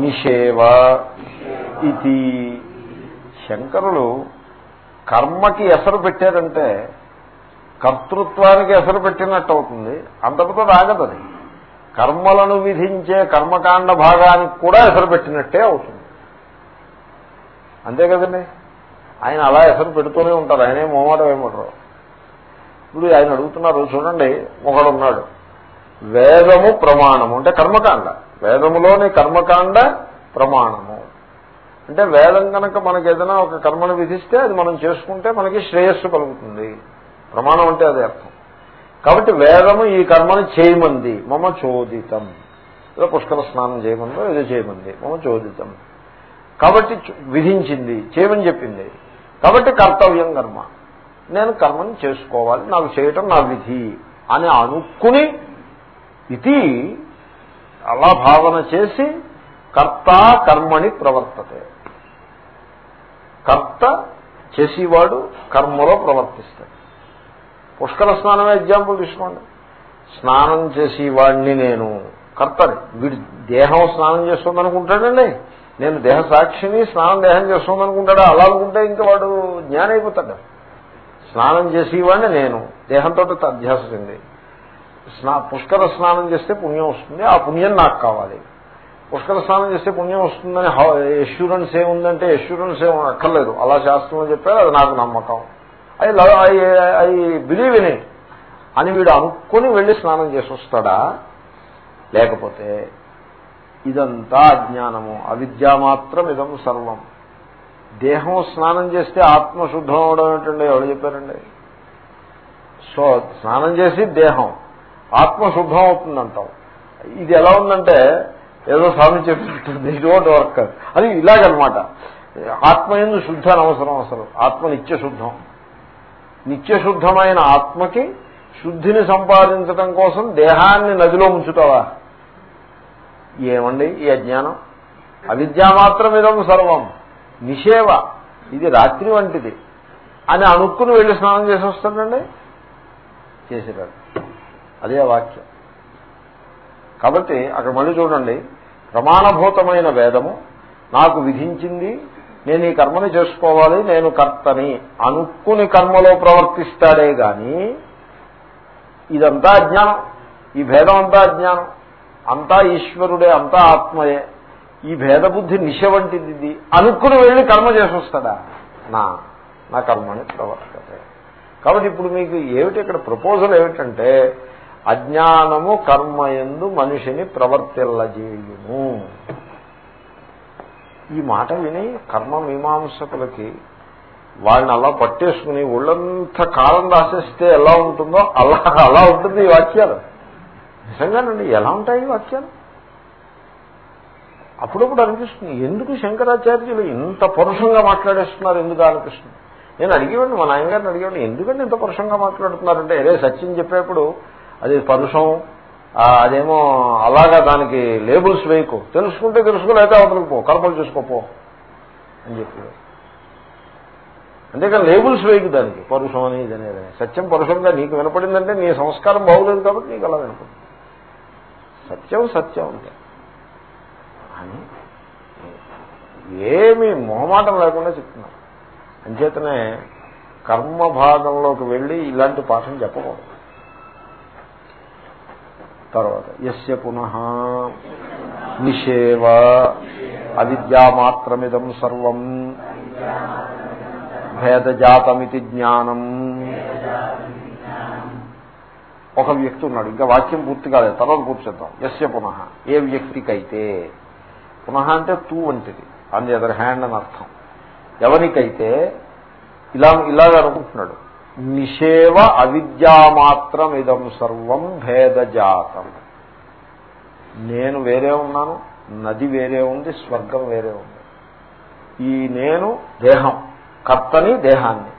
[SPEAKER 1] నిషేవ ఇది శంకరులు కర్మకి ఎసరు పెట్టారంటే కర్తృత్వానికి ఎసరు పెట్టినట్టు అవుతుంది. అంతటితో ఆగదు అది. కర్మలను విధించే కర్మకాండ భాగానికి కూడా ఎసరు పెట్టినట్టే అవుతుంది. అంతే కదండి? ఆయన అలా ఎసరు పెడుతూనే ఉంటారు. ఆయనే మోమాట ఏమంటారు ఇప్పుడు ఆయన అడుగుతున్నారు చూడండి ఒకడున్నాడు. వేదము ప్రమాణము అంటే కర్మకాండ. వేదములోని కర్మకాండ ప్రమాణము. అంటే వేదం కనుక మనకి ఏదైనా ఒక కర్మను విధిస్తే అది మనం చేసుకుంటే మనకి శ్రేయస్సు కలుగుతుంది. ప్రమాణం అంటే అదే అర్థం. కాబట్టి వేదము ఈ కర్మను చేయమంది. మమ చోదితం. ఏదో పుష్కర స్నానం చేయమందో ఏదో చేయమంది. మమ చోదితం. కాబట్టి విధించింది చేయమని చెప్పింది. కాబట్టి కర్తవ్యం కర్మ. నేను కర్మని చేసుకోవాలి నాకు చేయటం నా విధి అని అనుకుని ఇది అలా భావన చేసి కర్త కర్మని ప్రవర్తతే. కర్త చేసేవాడు కర్మలో ప్రవర్తిస్తాడు. పుష్కర స్నానమే ఎగ్జాంపుల్ తీసుకోండి. స్నానం చేసేవాడిని నేను కర్తని వీడి దేహం స్నానం చేస్తుందనుకుంటాడండి. నేను దేహ సాక్షిని స్నానం దేహం చేస్తుందనుకుంటాడా? అలా అనుకుంటే ఇంకా వాడు జ్ఞానం అయిపోతాడు స్నానం చేసేవాడిని నేను. దేహంతో అధ్యాస చెంది స్నా పుష్కర స్నానం చేస్తే పుణ్యం వస్తుంది. ఆ పుణ్యం నాకు కావాలి. పుష్కర స్నానం చేస్తే పుణ్యం వస్తుందని ఎష్యూరెన్స్ ఏముందంటే ఎష్యూరెన్స్ ఏమి అక్కర్లేదు. అలా శాస్త్రంలో చెప్పారు అది నాకు నమ్మకం. I love I I believe in it అని వీడు అనుకుని వెళ్ళి స్నానం చేసి వస్తాడా? లేకపోతే ఇదంతా అజ్ఞానము. అవిద్యా మాత్రం ఇదం సర్వం. దేహం స్నానం చేస్తే ఆత్మ శుద్ధం అవడం ఏంటండి ఎవరు చెప్పారండి? సో స్నానం చేసి దేహం ఆత్మ శుద్ధం అవుతుందంటాం. ఇది ఎలా ఉందంటే ఏదో స్వామి చెప్పినట్టుంది ఇట్ డోంట్ వర్క్ అది ఇలాగనమాట. ఆత్మ ఎందు శుద్ధ అనవసరం అసలు. ఆత్మ నిత్య శుద్ధం. నిత్య శుద్ధమైన ఆత్మకి శుద్ధిని సంపాదించడం కోసం దేహాన్ని నదిలో ఉంచుతావా? ఏమండి? ఈ అజ్ఞానం. అవిద్యా మాత్రం ఇదం సర్వం. నిషేవ. ఇది రాత్రి వంటిది. అని అనుకుని వెళ్ళి స్నానం చేసి వస్తాడండి చేసేటాడు. అదే వాక్యం. కాబట్టి అక్కడ మళ్ళీ చూడండి. ప్రమాణభూతమైన వేదము నాకు విధించింది నేను ఈ కర్మని చేసుకోవాలి నేను కర్తని అనుకుని కర్మలో ప్రవర్తిస్తాడే గాని ఇదంతా అజ్ఞానం. ఈ భేదం అంతా అజ్ఞానం. అంతా ఈశ్వరుడే అంతా ఆత్మయే. ఈ భేదబుద్ధి నిశ వంటిది ఇది అనుకుని వెళ్ళి కర్మ చేసొస్తాడా? నా నా కర్మని ప్రవర్తతే. కాబట్టి ఇప్పుడు మీకు ఏమిటి ఇక్కడ ప్రపోజల్ ఏమిటంటే అజ్ఞానము కర్మయందు మనిషిని ప్రవర్తిల్లజేయును. ఈ మాట విని కర్మ మీమాంసకులకి వాళ్ళని అలా పట్టేసుకుని ఒళ్ళంతా కాలం రాసేస్తే ఎలా ఉంటుందో అలా అలా ఉంటుంది ఈ వాక్యాలు. నిజంగానండి ఎలా ఉంటాయి ఈ వాక్యాలు? అప్పుడప్పుడు అనిపిస్తుంది ఎందుకు శంకరాచార్యులు ఇంత పరుషంగా మాట్లాడేస్తున్నారు ఎందుకు అనిపిస్తుంది నేను అడిగేవాడిని మా నాయనగారిని అడిగేవాడిని ఎందుకంటే ఇంత పరుషంగా మాట్లాడుతున్నారంటే అదే సత్యం చెప్పేప్పుడు అది పరుషం అదేమో అలాగా దానికి లేబుల్స్ వేయకు తెలుసుకుంటే తెలుసుకోలేక అవతలకు పో కల్పన చేసుకోపో అని చెప్పి అంతేకాని లేబుల్స్ వేయకు దానికి పరుషం అని ఇది అనేది. సత్యం పరుషంగా నీకు వినపడిందంటే నీ సంస్కారం బాగులేదు కాబట్టి నీకు అలా వినపడింది సత్యం సత్యం అంటే. అని ఏమి మొహమాటం లేకుండా చెప్తున్నారు అంచేతనే కర్మ భాగంలోకి వెళ్ళి ఇలాంటి పాఠం చెప్పకూడదు. తర్వాత ఎస్య పునః నిషేవ అవిద్యామాత్రమిదం సర్వం భేదజాతమితి జ్ఞానం. ఒక వ్యక్తి ఉన్నాడు ఇంకా వాక్యం పూర్తి కాలేదు తర్వాత పూర్తి చేద్దాం. ఎస్య పునః ఏ వ్యక్తికైతే పునః అంటే తూ వంటిది. ఆన్ ది అదర్ హ్యాండ్ అని అర్థం. ఎవరికైతే ఇలా ఇలాగ అనుకుంటున్నాడు నిషేవ అవిద్యామాత్రం ఇదం సర్వం భేదజాతం నేను వేరే ఉన్నాను నది వేరే ఉంది స్వర్గం వేరే ఉంది. ఈ నేను దేహం కర్తని దేహాన్ని.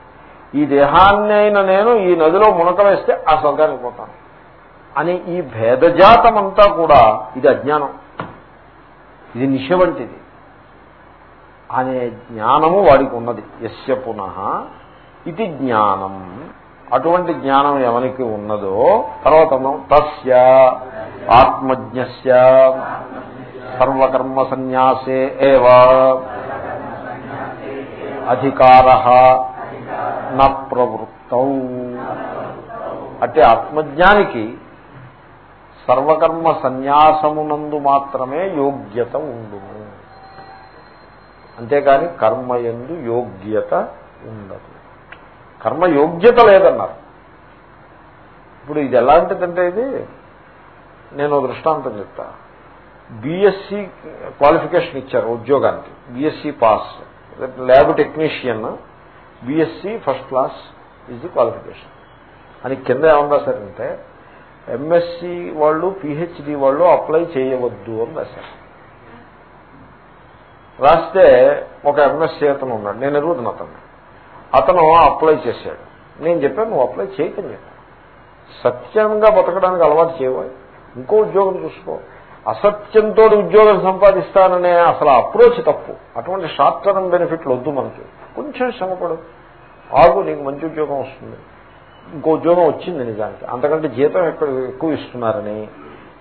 [SPEAKER 1] ఈ దేహాన్ని అయిన నేను ఈ నదిలో మునక వేస్తే ఆ స్వర్గానికి పోతాను. అని ఈ భేదజాతం అంతా కూడా ఇది అజ్ఞానం. ఇది నిష వంటిది. అనే జ్ఞానము వాడికి ఉన్నది. యస్య పునః ఇది జ్ఞానం. అటువంటి జ్ఞానం ఎవరికి ఉన్నదో తర్వాత తస్య ఆత్మజ్ఞస్య సర్వకర్మ సన్యాసే ఏవ అధికార న ప్రవృత్తం. అంటే ఆత్మజ్ఞానికి సర్వకర్మ సన్యాసమునందు మాత్రమే యోగ్యత ఉండును. అంతేకాని కర్మయందు యోగ్యత ఉండదు. కర్మ యోగ్యత లేదన్నారు. ఇప్పుడు ఇది ఎలాంటిదంటే ఇది నేను దృష్టాంతం చెప్తా. బీఎస్సీ క్వాలిఫికేషన్ ఇచ్చారు ఉద్యోగానికి. BSc pass lab technician BSc first class is the qualification అని కింద ఏమన్నా సారంటే ఎంఎస్సి వాళ్ళు పిహెచ్డి వాళ్ళు అప్లై చేయవద్దు అని రాశారు. రాస్తే ఒక ఎంఎస్సీ అతను ఉన్నాడు. నేను ఎరుగుతున్న అతను అతను అప్లై చేశాడు. నేను చెప్పాను నువ్వు అప్లై చేయకని చెప్పాను సత్యంగా బతకడానికి అలవాటు చేయవాలి ఇంకో ఉద్యోగం చూసుకో. అసత్యంతో ఉద్యోగం సంపాదిస్తాననే అసలు అప్రోచ్ తప్పు. అటువంటి షార్ట్ టర్మ్ బెనిఫిట్లు వద్దు మనకి. కొంచెం శ్రమపడు. ఆగు నీకు మంచి ఉద్యోగం వస్తుంది. ఇంకో ఉద్యోగం వచ్చింది నిజానికి. అంతకంటే జీతం ఎక్కడ ఎక్కువ ఇస్తున్నారని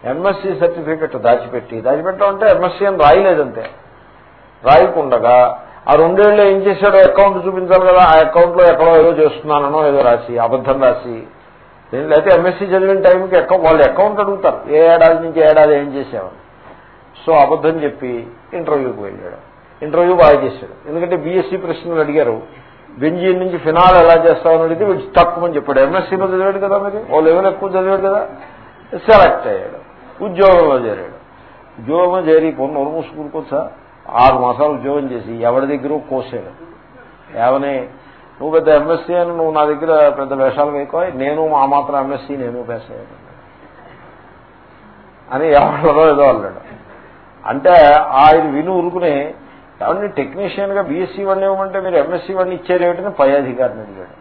[SPEAKER 1] ఎంఎస్సీ సర్టిఫికెట్ దాచిపెట్టి దాచిపెట్టడం అంటే ఎంఎస్సీ అని రాయలేదంతే. రాయకుండగా ఆ రెండేళ్ళు ఏం చేశాడో అకౌంట్ చూపించాలి కదా ఆ అకౌంట్లో ఎక్కడో ఏదో చేస్తున్నానో ఏదో రాసి అబద్ధం రాసి. లేకపోతే ఎంఎస్సీ చదివిన టైంకి అకౌంట్ వాళ్ళు అకౌంట్ అడుగుతారు ఏ ఏడాది నుంచి ఏడాది ఏం చేసేవారు సో అబద్ధం చెప్పి ఇంటర్వ్యూకి వెళ్ళాడు. ఇంటర్వ్యూ బాగా చేశాడు. ఎందుకంటే బీఎస్సీ ప్రశ్నలు అడిగారు. బెంజీన్ నుంచి ఫినాల్ ఎలా చేస్తామని అడిగితే వీడు తక్కువని చెప్పాడు. ఎంఎస్సీలో చదివాడు కదా మరి? ఓ లెవెల్ ఎక్కువ చదివాడు కదా? సెలెక్ట్ అయ్యాడు. ఉద్యోగంలో చేరాడు. ఉద్యోగంలో చేరి పొన్ను నోరు మూసుకునికొచ్చా ఆరు మాసాలు ఉద్యోగం చేసి ఎవరి దగ్గర కోసాడు. ఏమని? నువ్వు పెద్ద ఎంఎస్సీ అని నువ్వు నా దగ్గర పెద్ద వేషాలు వేయకో నేను మా మాత్రం ఎంఎస్సీ నేను పేసాను అని ఎవరిలో ఏదో అన్నాడు. అంటే ఆయన విని ఉరుకుని ఎవరిని టెక్నీషియన్గా బీఎస్సీ వాడిని ఇవ్వమంటే మీరు ఎంఎస్సీ వాడిని ఇచ్చారేమిటని పై అధికారిని అడిగాడు.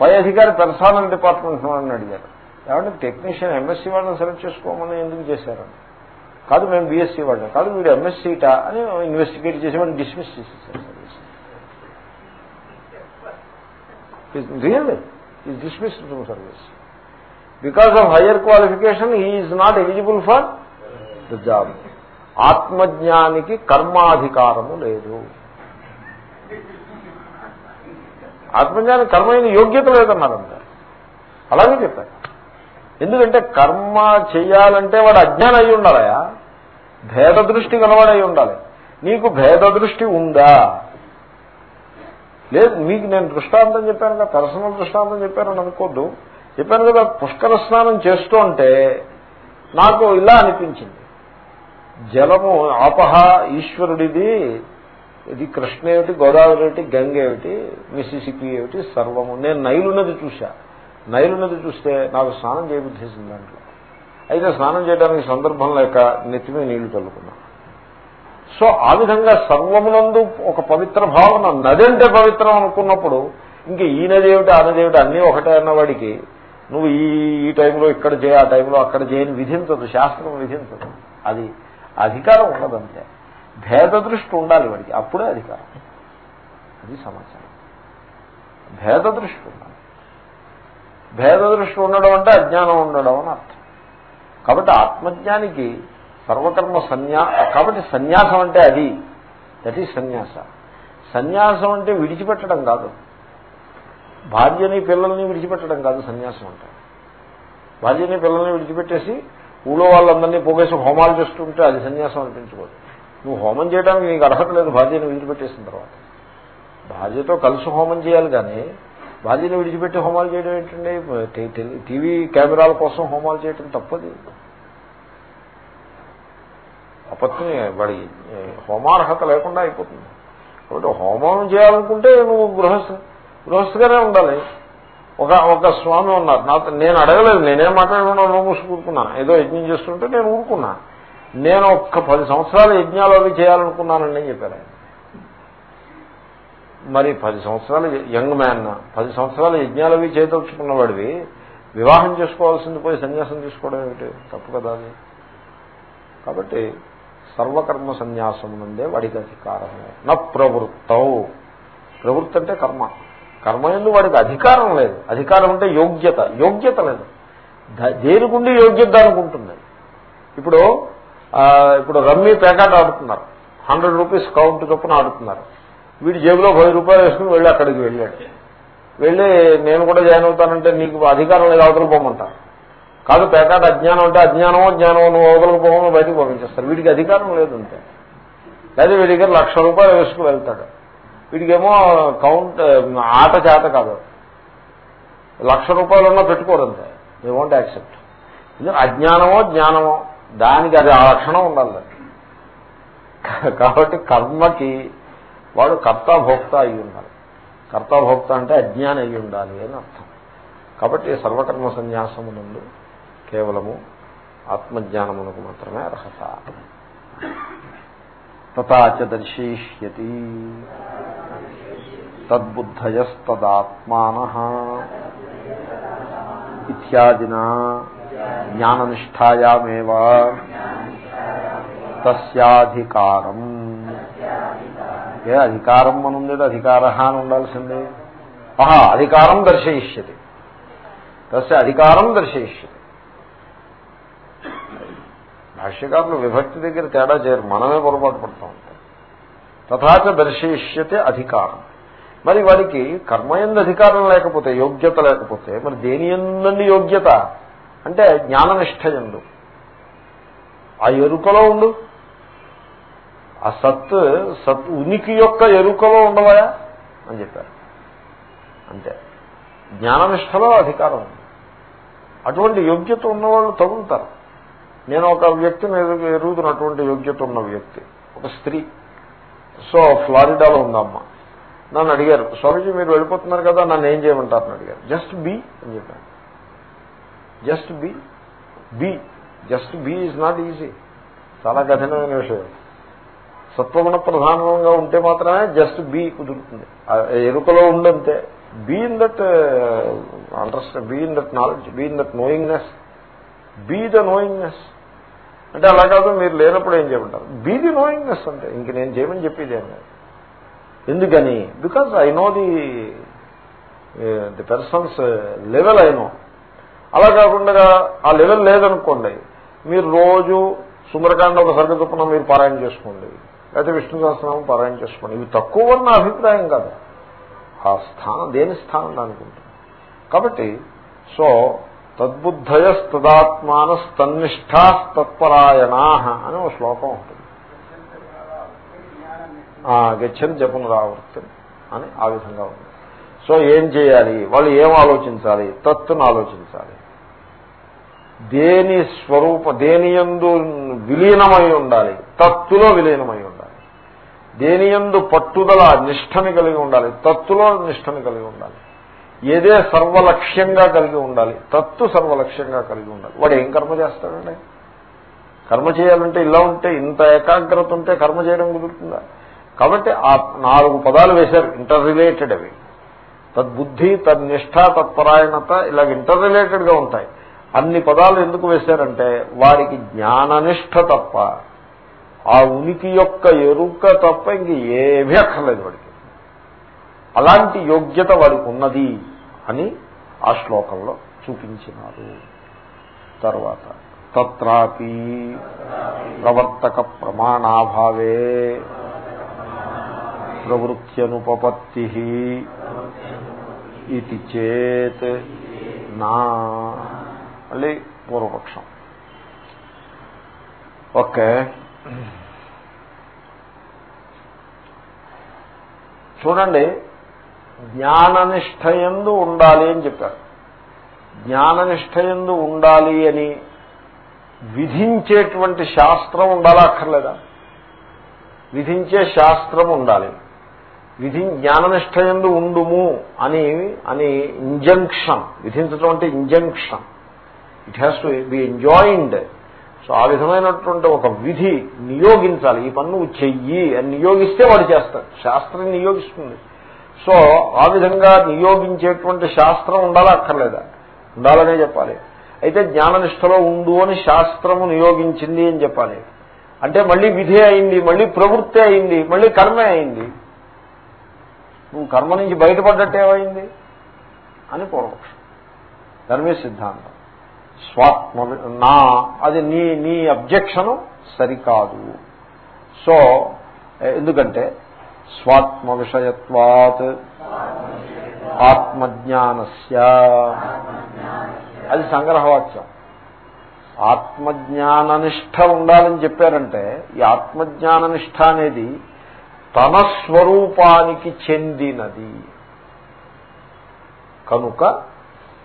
[SPEAKER 1] పై అధికారి పర్సనల్ డిపార్ట్మెంట్ వాళ్ళని అడిగారు. ఏమంటే టెక్నీషియన్ ఎంఎస్సీ వాళ్ళని సెలెక్ట్ చేసుకోమని ఎందుకు చేశారని కాదు మేము బీఎస్సీ వాళ్ళం. కాదు వీడు ఎంఎస్సీటా అని ఇన్వెస్టిగేట్ చేసి వాడిని డిస్మిస్ చేసేసారు. Really is dismiss from service because of higher qualification is not eligible for the job ఆత్మజ్ఞానికి కర్మాధికారము లేదు. ఆత్మజ్ఞానికి కర్మైన యోగ్యత లేదన్నారంట. అలాగే చెప్పారు. ఎందుకంటే కర్మ చేయాలంటే వాడు అజ్ఞానం అయి ఉండాలయా భేద దృష్టి గలవాడై ఉండాలి. నీకు భేద దృష్టి ఉందా? లేదు మీకు నేను దృష్టాంతం చెప్పాను కదా పర్సనల్ దృష్టాంతం చెప్పానని అనుకోద్దు. చెప్పాను కదా పుష్కర స్నానం చేస్తూ ఉంటే నాకు ఇలా అనిపించింది. జలము ఆపహ ఈశ్వరుడిది ఇది కృష్ణ ఏమిటి గోదావరి ఏమిటి గంగ ఏమిటి మిసిసిపి ఏమిటి సర్వము. నేను నైలు నది చూశా. నైలు నది చూస్తే నాకు స్నానం చేయబుద్ధేసింది దాంట్లో. అయితే స్నానం చేయడానికి సందర్భం లేక నెత్తిమే నీళ్ళు చల్లుకున్నా. సో ఆ విధంగా సర్వమునందు ఒక పవిత్ర భావన నది అంటే పవిత్రం అనుకున్నప్పుడు ఇంక ఈ నది ఏమిటి ఆ నది ఏమిటి అన్నీ ఒకటే అన్నవాడికి నువ్వు ఈ ఈ టైంలో ఇక్కడ చేయ ఆ టైంలో అక్కడ చేయని విధించదు శాస్త్రం విధించదు. అది అధికారం ఉండదంతే భేద దృష్టి ఉండాలి వాడికి. అప్పుడే అధికారం. అది సమాచారం. భేద దృష్టి ఉండాలి. భేద దృష్టి ఉండడం అంటే అజ్ఞానం ఉండడం అని అర్థం. కాబట్టి ఆత్మజ్ఞానికి సర్వకర్మ సన్యా కాబట్టి సన్యాసం అంటే అది. దట్ ఈజ్ సన్యాస. సన్యాసం అంటే విడిచిపెట్టడం కాదు. భార్యని పిల్లల్ని విడిచిపెట్టడం కాదు సన్యాసం అంటే. భార్యని పిల్లల్ని విడిచిపెట్టేసి ఊళ్ళో వాళ్ళందరినీ పోగేసి హోమాలు చేస్తుంటే అది సన్యాసం అనిపించుకోదు నువ్వు హోమం చేయడానికి నీకు అర్హత లేదు భార్యను విడిచిపెట్టేసిన తర్వాత. భార్యతో కలిసి హోమం చేయాలి కానీ భార్యను విడిచిపెట్టి హోమాలు చేయడం ఏంటండి టీవీ కెమెరాల కోసం హోమాలు చేయడం తప్పది. అపత్ని వాడి హోమార్హత లేకుండా అయిపోతుంది. కాబట్టి హోమం చేయాలనుకుంటే నువ్వు గృహస్థ గృహస్థగానే ఉండాలి. ఒక ఒక స్వామి ఉన్నారు. నాతో నేను అడగలేదు నేనేం మాట్లాడకుండా నువ్వు మూసుకూరుకున్నాను ఏదో యజ్ఞం చేస్తుంటే నేను ఊరుకున్నాను నేను ఒక్క పది సంవత్సరాలు యజ్ఞాలు అవి చేయాలనుకున్నానండి అని చెప్పారు మరి పది సంవత్సరాలు యంగ్ మ్యాన్ పది సంవత్సరాలు యజ్ఞాలు అవి చేయదలుచుకున్నవాడివి వివాహం చేసుకోవాల్సింది పోయి సన్యాసం తీసుకోవడం ఏమిటి? తప్పు కదా అది. కాబట్టి సర్వకర్మ సన్యాసం నుండే వాడికి అధికారము. నా ప్రవృత్తౌ. ప్రవృత్తి అంటే కర్మ. కర్మ ఎందు వాడికి అధికారం లేదు. అధికారం అంటే యోగ్యత. యోగ్యత లేదు. దేనికుండి యోగ్యత అనుకుంటుంది? ఇప్పుడు ఇప్పుడు రమ్మీ పేకాట ఆడుతున్నారు. హండ్రెడ్ రూపీస్ కౌంట్ చొప్పున ఆడుతున్నారు. వీడి జేబులో పది రూపాయలు వేసుకుని వెళ్ళి అక్కడికి వెళ్ళాడు. వెళ్ళి నేను కూడా జాయిన్ అవుతానంటే నీకు అధికారం లేదు అవతల పోమంటారు. కాదు పేకాట అజ్ఞానం అంటే అజ్ఞానమో జ్ఞానమో నువ్వు అవతలకు పోమో బయటకు పంపించేస్తారు. వీడికి అధికారం లేదు అంతే. లేదా వీడి దగ్గర లక్ష రూపాయలు వేసుకు వెళ్తాడు. వీడికేమో కౌంట్ ఆట చేత కాదు. లక్ష రూపాయలు పెట్టుకోరంతే. దే వాంట్ యాక్సెప్ట్ అజ్ఞానమో జ్ఞానమో. దానికి అది ఆ లక్షణం ఉండాలి కాబట్టి కర్మకి వాడు కర్తాభోక్త అయి ఉండాలి. కర్తాభోక్త అంటే అజ్ఞానం అయి ఉండాలి అని అర్థం. కాబట్టి సర్వకర్మ సన్యాసమునందు కేవలము ఆత్మజ్ఞానమునకు మాత్రమే అర్హత. తథాచ దర్శయిష్యతి. తద్బుద్ధయస్తదాత్మాన ఇత్యాదినా జ్ఞాననిష్టాయామేవ తస్యాధికారం. ఏ అధికారం అనుంది అధికార అని ఉండాల్సిందే. ఆహా అధికారం దర్శయిష్యతి. తస్య అధికారం దర్శయిష్యతి. భాష్యకారులు విభక్తి దగ్గర తేడా చేయరు మనమే పొరపాటు పడుతూ ఉంటాం తథాచ దర్శయిష్యతే అధికారం. మరి వాడికి కర్మయందు అధికారం లేకపోతే యోగ్యత లేకపోతే మరి దేని ఎందండి యోగ్యత? అంటే జ్ఞాననిష్ట ఎందు ఆ ఎరుకలో ఉండు. ఆ సత్ సత్ ఉనికి యొక్క ఎరుకలో ఉండవా అని చెప్పారు. అంతే. జ్ఞాననిష్టలో అధికారం ఉంది. అటువంటి యోగ్యత ఉన్నవాళ్ళు తగులుతారు. నేను ఒక వ్యక్తిని ఎరుగుతున్నటువంటి యోగ్యత ఉన్న వ్యక్తి ఒక స్త్రీ. సో ఫ్లారిడాలో ఉందమ్మ నన్ను అడిగారు స్వామీజీ మీరు వెళ్ళిపోతున్నారు కదా నన్ను ఏం చేయమంటారని అడిగారు. జస్ట్ బీ అని చెప్పాను just be be just be is not easy. చాలా కఠినమైన విషయం. సత్వగుణ ప్రధానంగా ఉంటే మాత్రమే జస్ట్ బీ కుదురుతుంది. ఎరుకలో ఉండంతే. Be in that understand be in that knowledge be in that knowingness. Be the knowingness అంటే అలా కాదు మీరు లేనప్పుడు ఏం చేయమంటారు? బీ ది నోయింగ్నెస్ అంటే ఇంక నేను చేయమని చెప్పేది ఏం ఎందుకని? Because I know the the person's level I know అలా కాకుండా ఆ లెవెల్ లేదనుకోండి మీరు రోజు సుందరకాండ ఒక సరిగ్గా చొప్పున మీరు పారాయణ చేసుకోండి. లేకపోతే విష్ణు సహస్రనామం పారాయణ చేసుకోండి. ఇవి తక్కువ నా అభిప్రాయం కాదు. ఆ స్థానం దేని స్థానం అనుకుంటుంది కాబట్టి సో తద్బుద్ధయస్తదాత్మానస్తన్నిష్టాస్తత్పరాయణా అని ఒక శ్లోకం ఉంటుంది. గచ్చని జపునరావర్తి అని ఆ విధంగా ఉంది. సో ఏం చేయాలి? వాళ్ళు ఏం ఆలోచించాలి? తత్తును ఆలోచించాలి. దేని స్వరూప దేని ఎందు విలీనమై ఉండాలి? తత్తులో విలీనమై ఉండాలి. దేని ఎందు పట్టుదల నిష్టని కలిగి ఉండాలి? తత్తులో నిష్టని కలిగి ఉండాలి. ఏదే సర్వలక్ష్యంగా కలిగి ఉండాలి. తత్తు సర్వలక్ష్యంగా కలిగి ఉండాలి. వాడు ఏం కర్మ చేస్తాడండి? కర్మ చేయాలంటే ఇలా ఉంటే ఇంత ఏకాగ్రత ఉంటే కర్మ చేయడం కుదురుతుందా? కాబట్టి ఆ నాలుగు పదాలు వేశారు ఇంటర్ రిలేటెడ్ అవి. తద్బుద్ధి తద్నిష్ట తత్పరాయణత ఇలాగ ఇంటర్ రిలేటెడ్గా ఉంటాయి. అన్ని పదాలు ఎందుకు వేశారంటే వాడికి జ్ఞాననిష్ట తప్ప ఆ ఉనికి యొక్క ఎరుక తప్ప ఇంక ఏమీ అక్కర్లేదు వాడికి. అలాంటి యోగ్యత వాడికి ఉన్నది. అని ఆ శ్లోకంలో చూపించినారు. తర్వాత తత్రాపి ప్రవర్తక ప్రమాణాభావే ప్రవృత్యనుపపత్తి ఇది చేత్ నా మళ్ళీ పూర్వపక్షం. ఓకే. చూడండి జ్ఞాననిష్టయందు ఉండాలి అని చెప్పారు. జ్ఞాననిష్టయందు ఉండాలి అని విధించేటువంటి శాస్త్రం ఉండాలా అక్కర్లేదా విధించే శాస్త్రం ఉండాలి. విధి జ్ఞాననిష్టయందు ఉండుము అని అని ఇంజంక్షన్ విధించడం అంటే injunction. It has to be enjoined so ఆ విధమైనటువంటి ఒక విధి నియోగించాలి. ఈ పన్ను చెయ్యి అని నియోగిస్తే వాడు చేస్తాడు. శాస్త్రం నియోగిస్తుంది. సో ఆ విధంగా నియోగించేటువంటి శాస్త్రం ఉండాలా అక్కర్లేదా ఉండాలనే చెప్పాలి. అయితే జ్ఞాననిష్టలో ఉండు అని శాస్త్రము నియోగించింది అని చెప్పాలి. అంటే మళ్ళీ విధి అయింది మళ్ళీ ప్రవృత్తి అయింది మళ్ళీ కర్మే అయింది. నువ్వు కర్మ నుంచి బయటపడ్డట్టు ఏమైంది? అని పూర్వపక్షం. ధర్మే సిద్ధాంతం. స్వాత్మ నా అది నీ నీ అబ్జెక్షను సరికాదు. సో ఎందుకంటే స్వాత్మ విషయత్వాత్ ఆత్మజ్ఞానస్య. అది సంగ్రహవాక్యం. ఆత్మజ్ఞాననిష్ట ఉండాలని చెప్పారంటే ఈ ఆత్మజ్ఞాననిష్ట అనేది తన స్వరూపానికి చెందినది. కనుక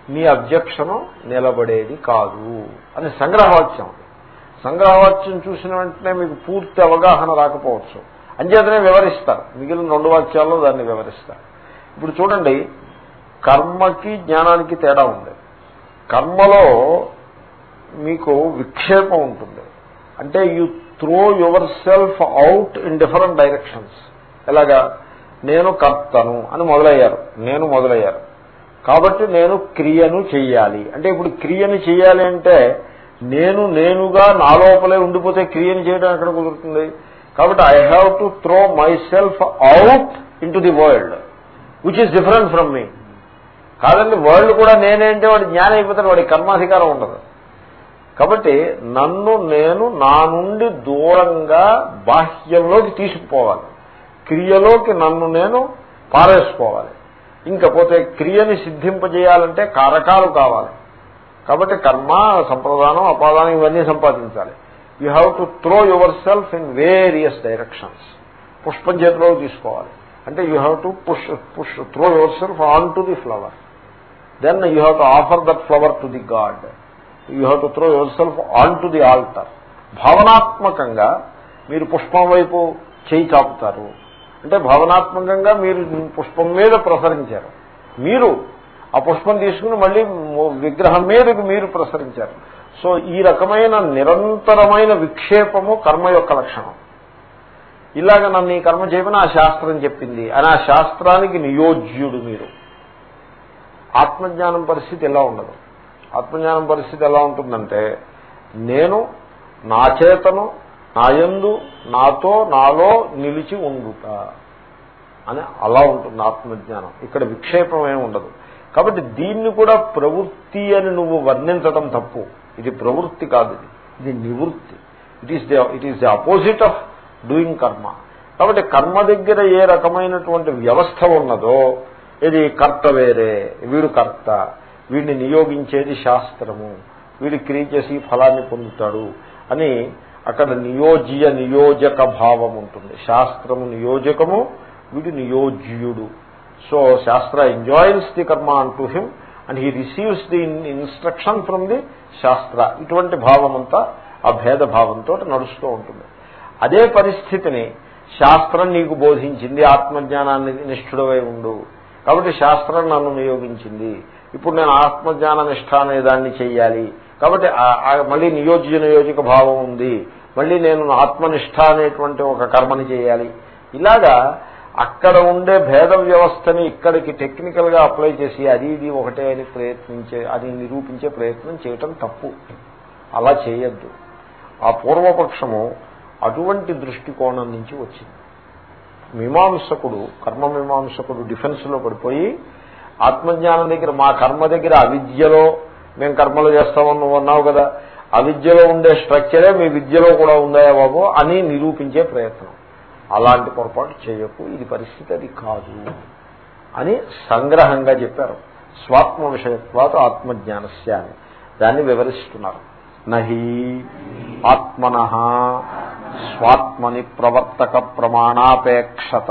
[SPEAKER 1] నీ అబ్జెక్షను నిలబడేది కాదు అని సంగ్రహవాక్యం. సంగ్రహవాక్యం చూసిన వెంటనే మీకు పూర్తి అవగాహన రాకపోవచ్చు. అంచేతనే వివరిస్తారు. మిగిలిన రెండు వాక్యాల్లో దాన్ని వివరిస్తారు. ఇప్పుడు చూడండి కర్మకి జ్ఞానానికి తేడా ఉంది. కర్మలో మీకు విక్షేపం ఉంటుంది. అంటే you throw yourself out in different directions ఎలాగా? నేను కర్తను అని మొదలయ్యారు. నేను మొదలయ్యారు. కాబట్టి నేను క్రియను చెయ్యాలి. అంటే ఇప్పుడు క్రియను చెయ్యాలి అంటే నేను నేనుగా నా లోపలే ఉండిపోతే క్రియను చేయడం ఎక్కడ కుదురుతుంది? కాబట్టి I have to throw myself out in the world which is different from me కాదండి వరల్డ్ కూడా నేనేంటే వాడి జ్ఞానం అయిపోతాడు వాడి కర్మాధికారం ఉండదు. కాబట్టి నన్ను నేను నా నుండి దూరంగా బాహ్యంలోకి తీసుకుపోవాలి. క్రియలోకి నన్ను నేను పారేసుకోవాలి. ఇంకపోతే క్రియని సిద్ధింపజేయాలంటే కారకాలు కావాలి. కాబట్టి కర్మ సంప్రదానం అపాదానం ఇవన్నీ సంపాదించాలి. You have to throw yourself in various directions. పుష్పం చేతిలో తీసుకోవాలి. అంటే you have to push push throw yourself on to the flower. Then you have to offer that flower to the God. You have to throw yourself on to the altar. భావనాత్మకంగా మీరు పుష్పం వైపు చేయి చాపుతారు. అంటే భావనాత్మకంగా మీరు పుష్పం మీద ప్రసరించారు. మీరు ఆ పుష్పం తీసుకుని మళ్ళీ విగ్రహం మీదకి మీరు ప్రసరించారు. సో ఈ రకమైన నిరంతరమైన విక్షేపము కర్మ యొక్క లక్షణం. ఇలాగ నన్ను ఈ కర్మ చేయమని ఆ శాస్త్రం చెప్పింది. అని ఆ శాస్త్రానికి నియోజ్యుడు మీరు. ఆత్మజ్ఞానం పరిస్థితి ఎలా ఉండదు? ఆత్మజ్ఞానం పరిస్థితి ఎలా ఉంటుందంటే నేను నా చేతను నాయందు నాతో నాలో నిలిచి ఉండుట. అని అలా ఉంటుంది ఆత్మజ్ఞానం. ఇక్కడ విక్షేపం ఏమి ఉండదు. కాబట్టి దీన్ని కూడా ప్రవృత్తి అని నువ్వు వర్ణించడం తప్పు. ఇది ప్రవృత్తి కాదు ఇది. నివృత్తి. It is the it is the opposite of doing karma కాబట్టి కర్మ దగ్గర ఏ రకమైనటువంటి వ్యవస్థ ఉన్నదో ఇది కర్త వేరే వీడు కర్త వీడిని నియోగించేది శాస్త్రము వీడి క్రియ చేసి ఫలాన్ని పొందుతాడు అని అక్కడ నియోజ్య నియోజక భావం ఉంటుంది. శాస్త్రము నియోజకము వీడు నియోజ్యుడు. సో శాస్త్ర enjoins the karma unto him and he receives the instruction from the shastra ఇటువంటి భావమంతా ఆ భేద భావంతో నడుస్తూ ఉంటుంది. అదే పరిస్థితిని శాస్త్రం నీకు బోధించింది ఆత్మజ్ఞానాన్ని నిష్ఠుడవై ఉండు. కాబట్టి శాస్త్రం నన్ను నియోగించింది. ఇప్పుడు నేను ఆత్మజ్ఞాన నిష్ఠ అనే దాన్ని చెయ్యాలి. కాబట్టి మళ్ళీ నియోజ్య నియోజక భావం ఉంది. మళ్ళీ నేను ఆత్మనిష్ట అనేటువంటి ఒక కర్మని చేయాలి ఇలాగా అక్కడ ఉండే భేద వ్యవస్థని ఇక్కడికి టెక్నికల్గా అప్లై చేసి అది ఇది ఒకటే అని ప్రయత్నించే అది నిరూపించే ప్రయత్నం చేయటం తప్పు. అలా చేయొద్దు. ఆ పూర్వపక్షము అటువంటి దృష్టికోణం నుంచి వచ్చింది. మీమాంసకుడు కర్మ మీమాంసకుడు డిఫెన్స్లో పడిపోయి ఆత్మజ్ఞానం దగ్గర మా కర్మ దగ్గర అవిద్యలో మేము కర్మలు చేస్తామని నువ్వు అన్నావు కదా అవిద్యలో ఉండే స్ట్రక్చరే మీ విద్యలో కూడా ఉందాయా బాబు అని నిరూపించే ప్రయత్నం. అలాంటి పొరపాటు చేయకు ఇది పరిస్థితి అది కాదు అని సంగ్రహంగా చెప్పారు. స్వాత్మ విషయత్వాత ఆత్మజ్ఞానస్య అని. దాన్ని వివరిస్తున్నారు. నహి ఆత్మన స్వాత్మని ప్రవర్తక ప్రమాణాపేక్షత.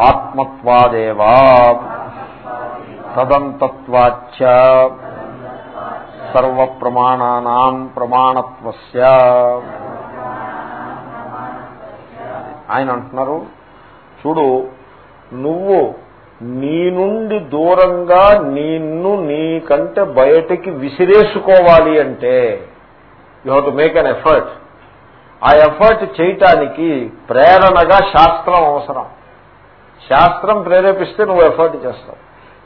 [SPEAKER 1] ఆత్మత్వాదేవా తదంతత్వాచ సర్వప్రమాణానాం ప్రమాణత్వస్య. ఆయన అంటున్నారు చూడు నువ్వు నీ నుండి దూరంగా నిన్ను నీకంటే బయటికి విసిరేసుకోవాలి అంటే you have to make an effort ఆ ఎఫర్ట్ చేయటానికి ప్రేరణగా శాస్త్రం అవసరం. శాస్త్రం ప్రేరేపిస్తే నువ్వు ఎఫర్ట్ చేస్తావు.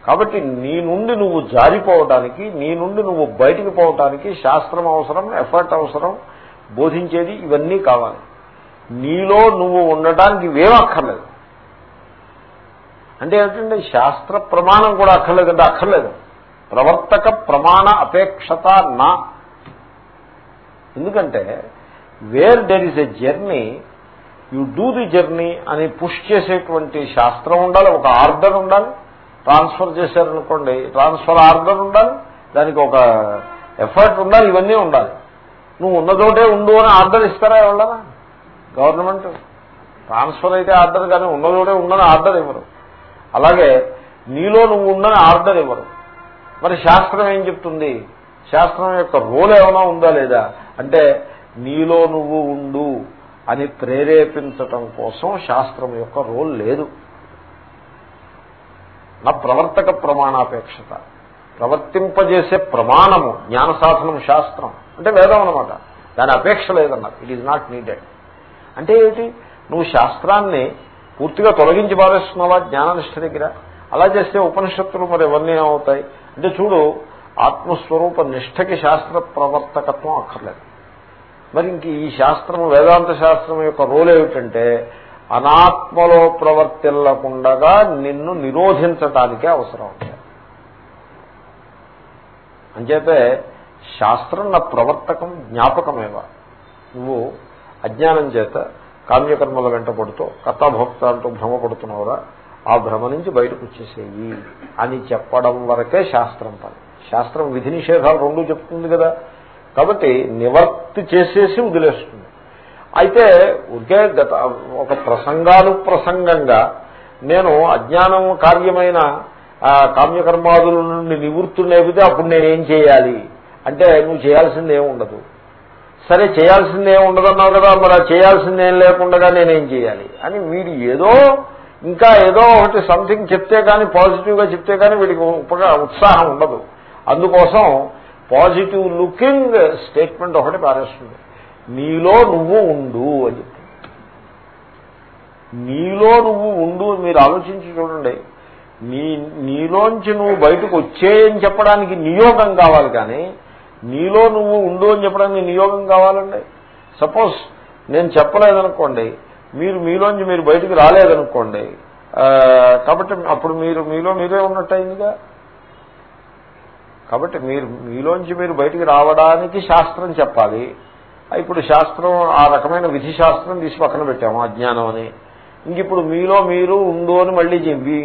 [SPEAKER 1] కాబట్టి నీ నుండి నువ్వు జారిపోవటానికి నీ నుండి నువ్వు బయటికి పోవటానికి శాస్త్రం అవసరం ఎఫర్ట్ అవసరం బోధించేది ఇవన్నీ కావాలి. నీలో నువ్వు ఉండటానికి ఇవేం అక్కర్లేదు. అంటే ఏంటంటే శాస్త్ర ప్రమాణం కూడా అక్కర్లేదంటే అక్కర్లేదు. ప్రవర్తక ప్రమాణ అపేక్షత నా. ఎందుకంటే where there is a journey you do the journey అని పుష్ చేసేటువంటి శాస్త్రం ఉండాలి ఒక ఆర్డర్ ఉండాలి. ట్రాన్స్ఫర్ చేశారనుకోండి ట్రాన్స్ఫర్ ఆర్డర్ ఉండాలి దానికి ఒక ఎఫర్ట్ ఉండాలి ఇవన్నీ ఉండాలి. నువ్వు ఉన్నదోటే ఉండు అని ఆర్డర్ ఇస్తారా ఎవరన్నా? గవర్నమెంట్ ట్రాన్స్ఫర్ అయితే ఆర్డర్ కానీ ఉన్నదోడే ఉండని ఆర్డర్ ఇవ్వరు. అలాగే నీలో నువ్వు ఉండని ఆర్డర్ ఇవ్వరు. మరి శాస్త్రం ఏం చెప్తుంది? శాస్త్రం యొక్క రోల్ ఏమైనా ఉందా లేదా? అంటే నీలో నువ్వు ఉండు అని ప్రేరేపించటం కోసం శాస్త్రం యొక్క రోల్ లేదు. నా ప్రవర్తక ప్రమాణాపేక్షత. ప్రవర్తింపజేసే ప్రమాణము జ్ఞాన సాధనం శాస్త్రం. అంటే వేదం అనమాట దాని అపేక్ష లేదన్నారు ఇట్ ఈజ్ నాట్ నీడెడ్ అంటే ఏమిటి? నువ్వు శాస్త్రాన్ని పూర్తిగా తొలగించి పారేస్తున్నావా జ్ఞాననిష్ట దగ్గర? అలా చేస్తే ఉపనిషత్తులు మరి ఇవన్నీ ఏమవుతాయి? అంటే చూడు ఆత్మస్వరూప నిష్టకి శాస్త్ర ప్రవర్తకత్వం అక్కర్లేదు. మరి ఇంక ఈ శాస్త్రము వేదాంత శాస్త్రం యొక్క రోల్ ఏమిటంటే అనాత్మలో ప్రవర్తిల్లకుండా నిన్ను నిరోధించటానికే అవసరం ఉంటాయి అంచేతే శాస్త్రం నా ప్రవర్తకం జ్ఞాపకమేవ? నువ్వు అజ్ఞానం చేత కామ్యకర్మల వెంట పడుతూ కర్తాభోక్త అంటూ భ్రమపడుతున్నావురా ఆ భ్రమ నుంచి బయటకు వచ్చేసేయి అని చెప్పడం వరకే శాస్త్రం పని. శాస్త్రం విధి నిషేధాలు రెండు చెప్తుంది కదా. కాబట్టి నివర్తి చేసేసి వదిలేస్తుంది. అయితే ఒకే గత ఒక ప్రసంగానుప్రసంగంగా నేను అజ్ఞానం కార్యమైన కామ్యకర్మాదుల నుండి నివృత్తులు లేకపోతే అప్పుడు నేనేం చేయాలి? అంటే నువ్వు చేయాల్సింది ఏమి ఉండదు సరే చేయాల్సింది ఏమి ఉండదన్నావు కదా మరి చేయాల్సిందేం లేకుండా నేనేం చేయాలి? అని వీడు ఏదో ఇంకా ఏదో ఒకటి సంథింగ్ చెప్తే కానీ పాజిటివ్గా చెప్తే కానీ వీడికి ఉత్సాహం ఉండదు. అందుకోసం పాజిటివ్ లుకింగ్ స్టేట్మెంట్ ఒకటి పారేస్తుంది. నీలో నువ్వు ఉండు అని చెప్తుంది నీలో నువ్వు ఉండు మీరు ఆలోచించి చూడండి. నీ నీలోంచి నువ్వు బయటకు వచ్చేయని చెప్పడానికి నియోగం కావాలి కానీ నీలో నువ్వు ఉండు అని చెప్పడానికి నియోగం కావాలండి? సపోజ్ నేను చెప్పలేదనుకోండి మీరు మీలోంచి మీరు బయటికి రాలేదనుకోండి కాబట్టి అప్పుడు మీరు మీలో మీరే ఉన్నట్టు అయిందిగా? కాబట్టి మీరు మీలోంచి మీరు బయటికి రావడానికి శాస్త్రం చెప్పాలి. ఇప్పుడు శాస్త్రం ఆ రకమైన విధి శాస్త్రం తీసి పక్కన పెట్టాము అజ్ఞానం అని. ఇంక ఇప్పుడు మీలో మీరు ఉండు అని మళ్ళీ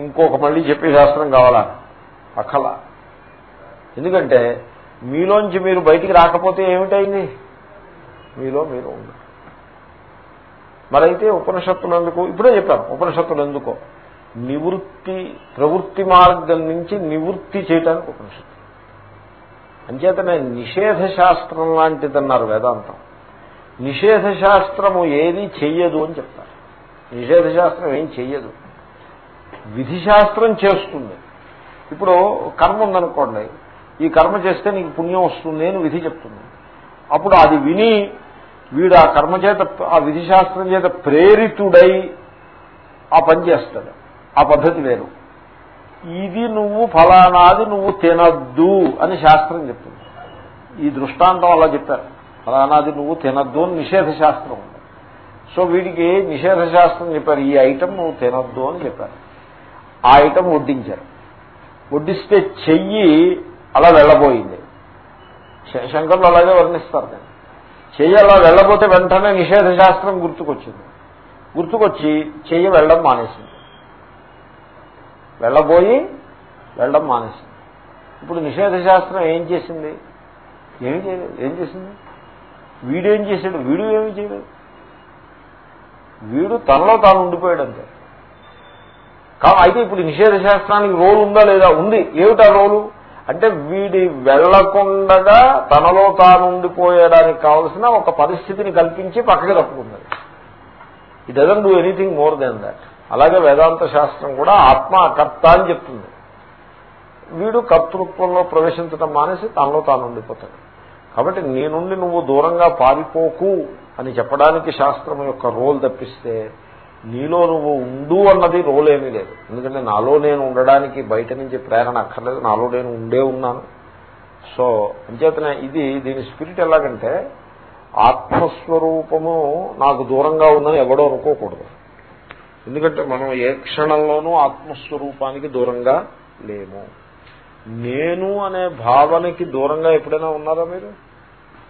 [SPEAKER 1] ఇంకొక మళ్ళీ చెప్పే శాస్త్రం కావాలా? అక్కల ఎందుకంటే మీలోంచి మీరు బయటికి రాకపోతే ఏమిటైంది? మీలో మీరు మరైతే ఉపనిషత్తులందుకు ఇప్పుడే చెప్పాను ఉపనిషత్తులందుకో నివృత్తి ప్రవృత్తి మార్గం నుంచి నివృత్తి చేయటానికి ఉపనిషత్తు అంచేతనే నిషేధ శాస్త్రం లాంటిదన్నారు వేదాంతం. నిషేధ శాస్త్రము ఏది చెయ్యదు అని చెప్తారు. నిషేధ శాస్త్రం ఏం చెయ్యదు. విధి శాస్త్రం చేస్తుంది. ఇప్పుడు కర్మ ఉందనుకోండి ఈ కర్మ చేస్తే నీకు పుణ్యం వస్తుంది అని విధి చెప్తుంది. అప్పుడు అది విని వీడు ఆ కర్మ చేత ఆ విధి శాస్త్రం చేత ప్రేరితుడై ఆ పని చేస్తాడు. ఆ పద్ధతి వేరు. ఇది నువ్వు ఫలానాది నువ్వు తినద్దు అని శాస్త్రం చెప్తుంది. ఈ దృష్టాంతం అలా చెప్పారు. ఫలానాది నువ్వు తినద్దు అని నిషేధ శాస్త్రం ఉంది. సో వీడికి నిషేధ శాస్త్రం చెప్పారు ఈ ఐటమ్ నువ్వు తినద్దు అని చెప్పారు. ఆ ఐటమ్ వడ్డించారు. వడ్డిస్తే చెయ్యి అలా వెళ్ళబోయింది. శంకర్లు అలాగే వర్ణిస్తారు. దాన్ని చెయ్యి అలా వెళ్ళబోతే వెంటనే నిషేధ శాస్త్రం గుర్తుకొచ్చింది. గుర్తుకొచ్చి చెయ్యి వెళ్ళడం మానేసింది. వెళ్ళబోయి వెళ్ళడం మానేసింది. ఇప్పుడు నిషేధ శాస్త్రం ఏం చేసింది? ఏం చేయలేదు. ఏం చేసింది? వీడేం చేశాడు? వీడు ఏమి చేయలేదు. వీడు తనలో తాను ఉండిపోయాడు అంతే. అయితే ఇప్పుడు నిషేధ శాస్త్రానికి రోల్ ఉందా లేదా? ఉంది. ఏమిటా రోలు? అంటే వీడి వెళ్ళకుండగా తనలో తానుండిపోయడానికి కావలసిన ఒక పరిస్థితిని కల్పించి పక్కకి తప్పుకున్నది it doesn't do anything more than that అలాగే వేదాంత శాస్త్రం కూడా ఆత్మ కర్త అని చెప్తుంది. వీడు కర్తృత్వంలో ప్రవేశించడం మానేసి తనలో తాను ఉండిపోతాడు. కాబట్టి నీ నుండి నువ్వు దూరంగా పారిపోకు అని చెప్పడానికి శాస్త్రం యొక్క రోల్ తప్పిస్తే నీలో నువ్వు ఉండు అన్నది రోల్ ఏమీ లేదు. ఎందుకంటే నాలో నేను ఉండడానికి బయట నుంచి ప్రేరణ అక్కర్లేదు నాలో నేను ఉండే ఉన్నాను. సో అంచేతనే ఇది దీని స్పిరిట్ ఎలాగంటే ఆత్మస్వరూపము నాకు దూరంగా ఉందని ఎవడో అనుకోకూడదు. ఎందుకంటే మనం ఏ క్షణంలోనూ ఆత్మస్వరూపానికి దూరంగా లేము. నేను అనే భావనకి దూరంగా ఎప్పుడైనా ఉన్నారా మీరు?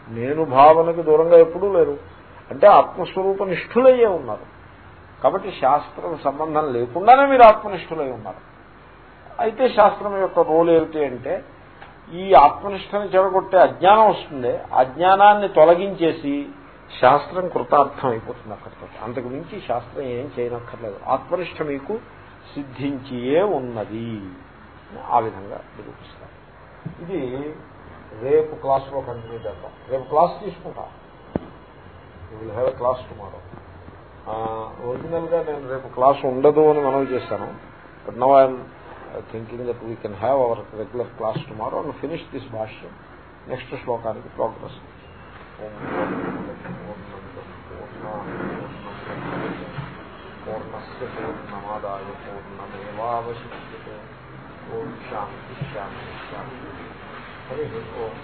[SPEAKER 1] నేను భావనకి దూరంగా ఎప్పుడూ లేరు. అంటే ఆత్మస్వరూప నిష్ఠులయ్యే ఉన్నారు. కాబట్టి శాస్త్రం సంబంధం లేకుండానే మీరు ఆత్మనిష్ఠులై ఉన్నారు. అయితే శాస్త్రం యొక్క రోల్ ఏమిటి అంటే ఈ ఆత్మనిష్టని చెడగొట్టే అజ్ఞానం వస్తుంది. అజ్ఞానాన్ని తొలగించేసి శాస్త్రం కృతార్థం అయిపోతుంది అక్కడితో. అంతకు మించి శాస్త్రం ఏం చేయనక్కర్లేదు. ఆత్మనిష్ట మీకు సిద్ధించియే ఉన్నది ఆ విధంగా నిరూపిస్తారు. ఇది రేపు క్లాస్లో కంటిన్యూ చేద్దాం. రేపు క్లాస్ తీసుకుంటా. విల్ హ్యావ్ క్లాస్ టుమారో ఒరిజినల్గా నేను రేపు క్లాస్ ఉండదు అని మనం చేశాను. But now I'm thinking that we can have our regular class tomorrow and finish this Bhashyam next శ్లోకానికి ప్రోగ్రెస్ పూర్ణస్ పూర్ణమాదాయ పూర్ణమేవాశిష్యే ఓం శాంతి శాంతి శాంతి హరి ఓం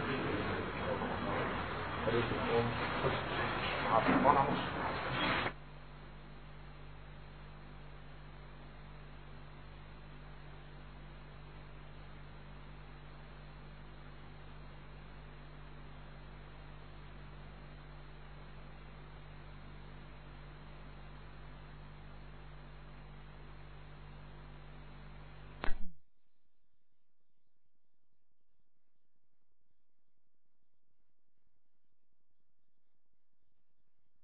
[SPEAKER 1] హరి ఓం ఆత్మనమస్కారం